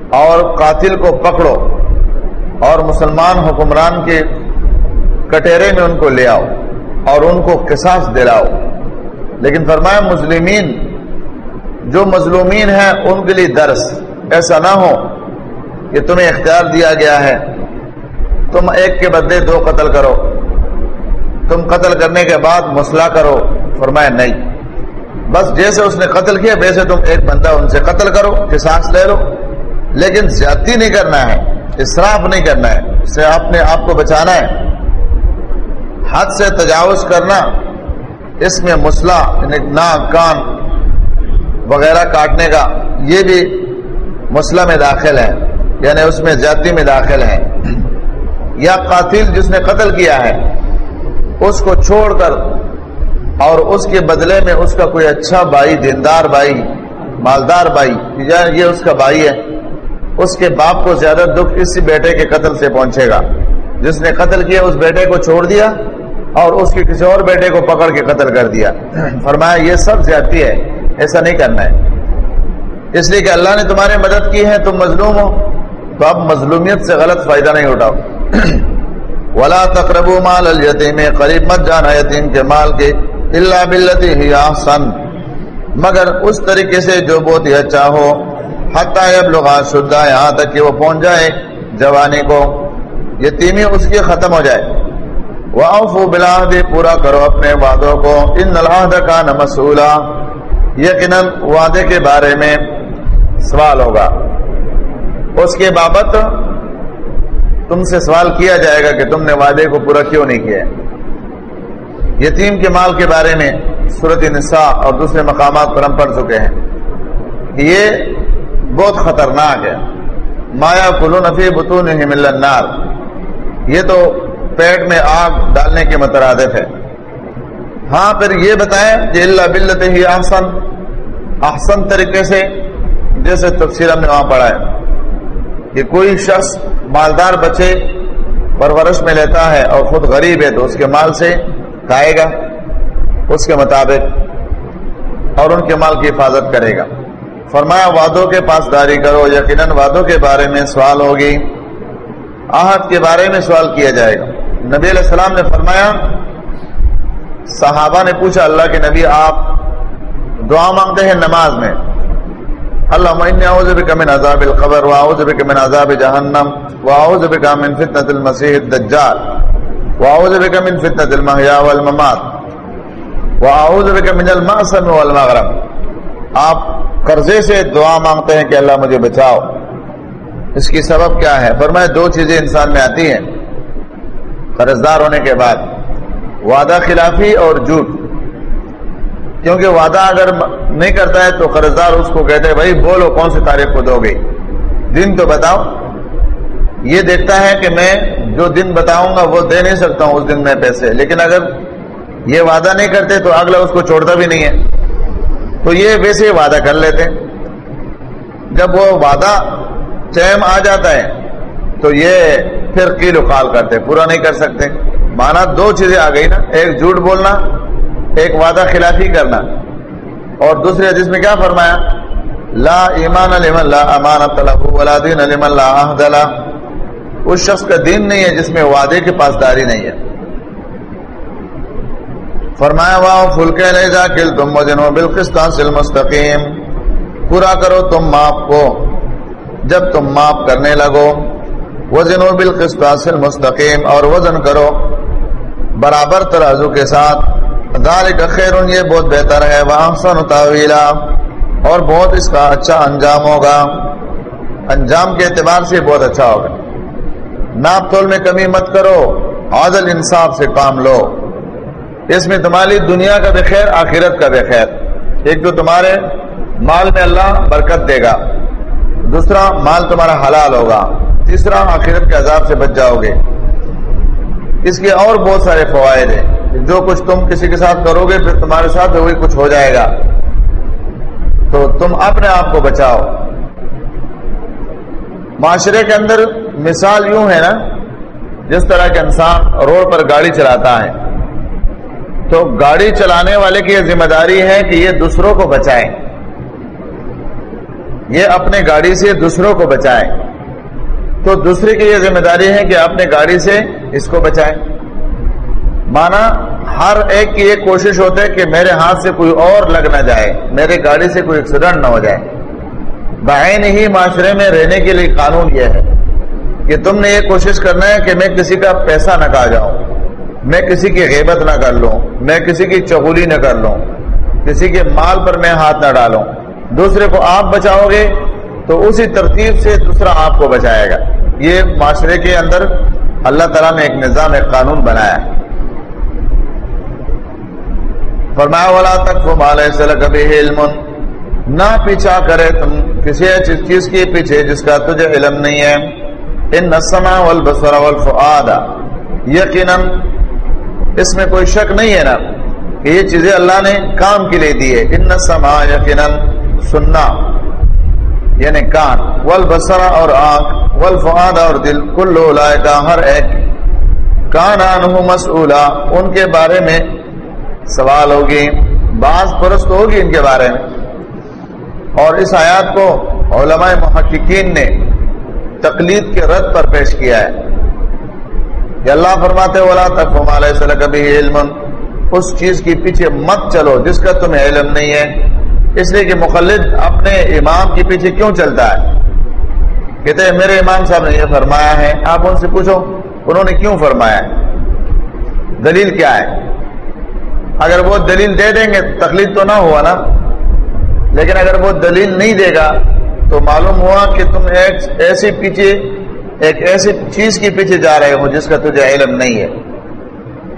اور قاتل کو پکڑو اور مسلمان حکمران کے کٹیرے میں ان کو لے آؤ اور ان کو قصاص دلاؤ۔ لیکن فرمایا، مسلمین، جو مظلومین ہیں، ان کے لیے درس۔ ایسا نہ ہو کہ تمہیں اختیار دیا گیا ہے۔ تم ایک کے بدلے دو قتل کرو۔ تم قتل کرنے کے بعد مسئلہ کرو۔ فرمایا، نہیں۔ بس جیسے اس نے قتل کیا، ویسے تم ایک بندہ ان سے قتل کرو، قصاص لے لو۔ لیکن زیادتی نہیں کرنا ہے، اسراف نہیں کرنا ہے اس سے اپنے آپ کو بچانا ہے۔ حد سے تجاوز کرنا، اس میں مسئلہ یعنی ناک، کان وغیرہ کاٹنے کا، یہ بھی مسئلہ میں داخل ہے یعنی اس میں زیادتی میں داخل ہے۔ یا قاتل جس نے قتل کیا ہے، اس کو چھوڑ کر اور اس کے بدلے میں اس کا کوئی اچھا بھائی، دیندار بھائی، مالدار بھائی یہ اس کا بھائی ہے، اس کے باپ کو زیادہ دکھ اسی بیٹے کے قتل سے پہنچے گا۔ جس نے قتل کیا، اس بیٹے کو چھوڑ دیا اور اس کے کسی اور بیٹے کو پکڑ کے قتل کر دیا۔ فرمایا، یہ سب زیادتی ہے، ایسا نہیں کرنا ہے۔ اس لیے کہ اللہ نے تمہاری مدد کی ہے، تم مظلوم ہو۔ تو اب مظلومیت سے غلط فائدہ نہیں اٹھاؤ۔ ولا تقرب مال التیم قریب مت جانا یتیم کے مال کے۔ اللہ بلتی ہی آسن مگر اس طریقے سے جو بہت ہی اچھا ہو۔ حتیٰ اب لوگ شدہ یہاں تک کہ وہ پہنچ جائے، جوانی کو، یتیمی اس کی ختم ہو جائے۔ وہ بلاد پورا کرو اپنے وعدوں کو۔ ان الحد کا نمسولہ یقیناً وعدے کے بارے میں سوال ہوگا۔ اس کے بابت تم سے سوال کیا جائے گا کہ تم نے وعدے کو پورا کیوں نہیں کیا؟ یتیم کے مال کے بارے میں صورت نساء اور دوسرے مقامات پر ہم پڑھ چکے ہیں یہ بہت خطرناک ہے۔ مایا کلو نفی بتون النار۔ یہ تو پیٹ میں آگ ڈالنے کے مترادف ہے۔ ہاں پھر یہ بتائیں کہ اللہ بلت ہی احسن احسن طریقے سے، جیسے تفصیل ہم نے وہاں پڑھا ہے کہ کوئی شخص مالدار بچے پرورش میں لیتا ہے اور خود غریب ہے تو اس کے مال سے کھائے گا، اس کے مطابق اور ان کے مال کی حفاظت کرے گا۔ فرمایا، وعدوں کے پاس داری کرو، یقیناً وعدوں کے بارے میں سوال ہوگی آہد کے بارے میں سوال کیا جائے گا۔ نبی علیہ السلام نے فرمایا، صحابہ نے پوچھا، اللہ کے نبی، آپ دعا مانگتے ہیں نماز میں؟ اللہ اعوذ بک من عذاب القبر واعوذ بک من عذاب جہنم واعوذ بک من فتنة المسیح الدجال واعوذ بک من فتنة المحیاء والممات واعوذ بک من المعصم والمغرب۔ آپ قرضے سے دعا مانگتے ہیں کہ اللہ مجھے بچاؤ۔ اس کی سبب کیا ہے؟ فرمائے دو چیزیں انسان میں آتی ہیں۔ قرضدار ہونے کے بعد وعدہ خلافی اور جھوٹ۔ کیونکہ وعدہ اگر نہیں کرتا ہے تو قرضدار اس کو کہتے ہیں، بھائی، بولو، کون سی تاریخ کو دو گے؟ دن تو بتاؤ۔ یہ دیکھتا ہے کہ میں جو دن بتاؤں گا وہ دے نہیں سکتا ہوں، اس دن میں پیسے۔ لیکن اگر یہ وعدہ نہیں کرتے تو اگلا اس کو چھوڑتا بھی نہیں ہے۔ تو یہ ویسے وعدہ کر لیتے جب وہ وعدہ چیم آ جاتا ہے تو یہ پھر کیل وقال کرتے پورا نہیں کر سکتے۔ مانا دو چیزیں آ گئی نا، ایک جھوٹ بولنا، ایک وعدہ خلافی کرنا۔ اور دوسرے حدیث میں کیا فرمایا؟ لا ایمان لمن لا امانت له ولا دین لمن لا عهد له۔ اس شخص کا دین نہیں ہے جس میں وعدے کی پاسداری نہیں ہے۔ فرمایا وا فل کے لے جا کل تم وزنو بالقسطاس المستقیم۔ پورا کرو تم ماپ کو۔ جب تم ماپ کرنے لگو وزنو بالقسطاس المستقیم اور وزن کرو برابر ترازو کے ساتھ۔ ذالک خیر یہ بہت بہتر ہے۔ وَأَحْسَنُ تَعْوِيلًا اور بہت اس کا اچھا انجام ہوگا۔ انجام کے اعتبار سے بہت اچھا ہوگا۔ ناپ تول میں کمی مت کرو، عادل انصاف سے کام لو۔ اس میں تمہاری دنیا کا بھی خیر آخرت کا بھی خیر ایک تو تمہارے مال میں اللہ برکت دے گا۔ دوسرا، مال تمہارا حلال ہوگا۔ تیسرا آخرت کے عذاب سے بچ جاؤ گے۔ اس کے اور بہت سارے فوائد ہیں۔ جو کچھ تم کسی کے ساتھ کرو گے، پھر تمہارے ساتھ وہی کچھ ہو جائے گا۔ تو تم اپنے آپ کو بچاؤ۔ معاشرے کے اندر مثال یوں ہے نا، جس طرح کے انسان روڈ پر گاڑی چلاتا ہے، تو گاڑی چلانے والے کی یہ ذمہ داری ہے کہ یہ دوسروں کو بچائے۔ یہ اپنے گاڑی سے دوسروں کو بچائے۔ تو دوسرے کی یہ ذمہ داری ہے کہ اپنے گاڑی سے اس کو بچائے مانا ہر ایک کی یہ کوشش ہوتا ہے کہ میرے ہاتھ سے کوئی اور لگ نہ جائے، میرے گاڑی سے کوئی ایکسیڈنٹ نہ ہو جائے۔ بہن ہی معاشرے میں رہنے کے لیے قانون یہ ہے کہ تم نے یہ کوشش کرنا ہے کہ میں کسی کا پیسہ نہ کہا جاؤں، میں کسی کی غیبت نہ کر لوں، میں کسی کی چغولی نہ کر لوں، کسی کے مال پر میں ہاتھ نہ ڈالوں۔ دوسرے کو آپ بچاؤ گے تو اسی ترتیب سے دوسرا آپ کو بچائے گا۔ یہ معاشرے کے اندر اللہ تعالیٰ نے ایک نظام، ایک قانون بنایا ہے۔ فرمایا والا تک وہ مال کبھی علم نہ پیچھا کرے تم کسی چیز کے پیچھے جس کا تجھے علم نہیں ہے۔ ان نسما والبصر والفؤاد۔ یقیناً اس میں کوئی شک نہیں ہے نا کہ یہ چیزیں اللہ نے کام کے لیے دی ہے۔ ان نسما یقیناً سننا یعنی کان۔ والبصر اور آنکھ۔ والفعاد اور دل، کل لائقہ ہر ایک۔ کان عنہ مسئولا ان کے بارے میں سوال ہوگی، بعض پرست ہوگی ان کے بارے میں۔ اور اس آیات کو علماء محققین نے تقلید کے رد پر پیش کیا ہے۔ کہ اللہ فرماتے، ولا تک علیہ کبھی علم اس چیز کی پیچھے مت چلو، جس کا تمہیں علم نہیں ہے۔ اس لیے کہ مخلد اپنے امام کے پیچھے کیوں چلتا ہے؟ کہتے ہیں، میرے امام صاحب نے یہ فرمایا ہے، آپ ان سے پوچھو، انہوں نے کیوں فرمایا ہے؟ دلیل کیا ہے؟ اگر وہ دلیل دے دیں گے تکلیف تو نہ ہوا نا۔ لیکن اگر وہ دلیل نہیں دے گا، تو معلوم ہوا کہ تم ایک ایسی پیچھے، ایک ایسی چیز کے پیچھے جا رہے ہو جس کا تجھے علم نہیں ہے۔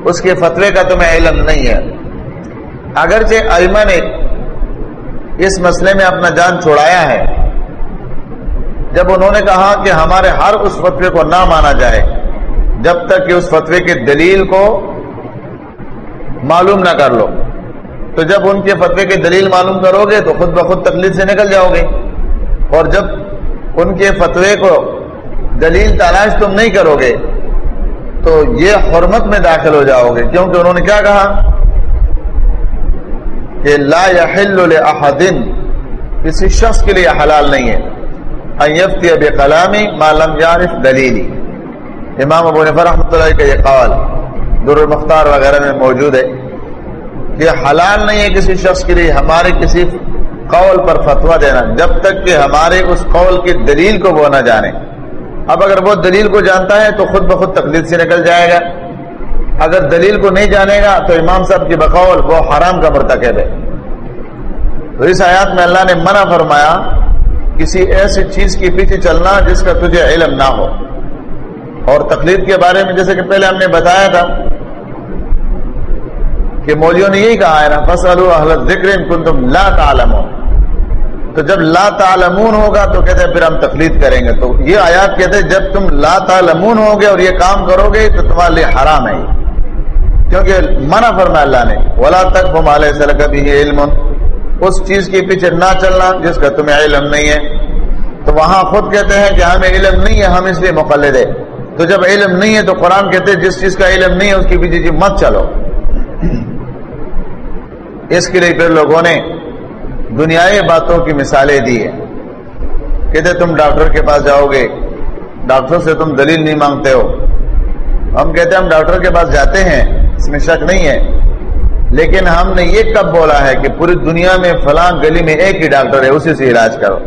اس کے فتوے کا تمہیں علم نہیں ہے۔ اگرچہ ایما نے اس مسئلے میں اپنا جان چھوڑایا ہے جب انہوں نے کہا کہ ہمارے ہر اس فتوے کو نہ مانا جائے، جب تک کہ اس فتوے کی دلیل کو معلوم نہ کر لو، تو جب ان کے فتوے کی دلیل معلوم کرو گے تو خود بخود تکلیف سے نکل جاؤ گے۔ اور جب ان کے فتوے کو دلیل تلاش تم نہیں کرو گے، تو یہ حرمت میں داخل ہو جاؤ گے۔ کیونکہ انہوں نے کیا کہا؟ کہ لا يحل لاحد کسی شخص کے لیے حلال نہیں ہے۔ ان يفتي بكلام ما لم دلیلی امام ابو نفر رحمۃ اللہ کا یہ قول در المختار وغیرہ میں موجود ہے کہ حلال نہیں ہے کسی شخص کے لیے، ہمارے کسی قول پر فتوا دینا، جب تک کہ ہمارے اس قول کی دلیل کو وہ نہ جانے۔ اب اگر وہ دلیل کو جانتا ہے تو خود بخود تقلید سے نکل جائے گا۔ اگر دلیل کو نہیں جانے گا تو امام صاحب کی بقول وہ حرام کا مرتکب ہے۔ تو اس آیات میں اللہ نے منع فرمایا کسی ایسی چیز کے پیچھے چلنا جس کا تجھے علم نہ ہو۔ اور تقلید کے بارے میں جیسے کہ پہلے ہم نے بتایا تھا کہ مولیوں نے یہی کہا ہے نا فصل ذکر کن تم لا تعلم تو جب لا تعلمون ہوگا تو کہتے ہیں پھر ہم تقلید کریں گے۔ تو یہ آیات کہتے ہیں، جب تم لا تعلمون ہوگے اور یہ کام کرو گے تو تمہارے لیے حرام ہے۔ کیونکہ منع فرما اللہ نے، ولا تک ہم علیہ السلام کبھی علم۔ اس چیز کے پیچھے نہ چلنا جس کا تمہیں علم نہیں ہے۔ تو وہاں خود کہتے ہیں کہ ہمیں علم نہیں ہے، ہم اس لیے مقلد ہے تو جب علم نہیں ہے تو قرآن کہتے ہیں جس چیز کا علم نہیں ہے، اس کے پیچھے جی مت چلو۔ اس کے لیے پھر لوگوں نے دنیائی باتوں کی مثالیں دی ہیں۔ کہتے تم ڈاکٹر کے پاس جاؤ گے، ڈاکٹر سے تم دلیل نہیں مانگتے ہو۔ ہم کہتے ہیں ہم ڈاکٹر کے پاس جاتے ہیں، اس میں شک نہیں ہے۔ لیکن ہم نے یہ کب بولا ہے کہ پوری دنیا میں فلاں گلی میں ایک ہی ڈاکٹر ہے، اسی سے علاج کرو۔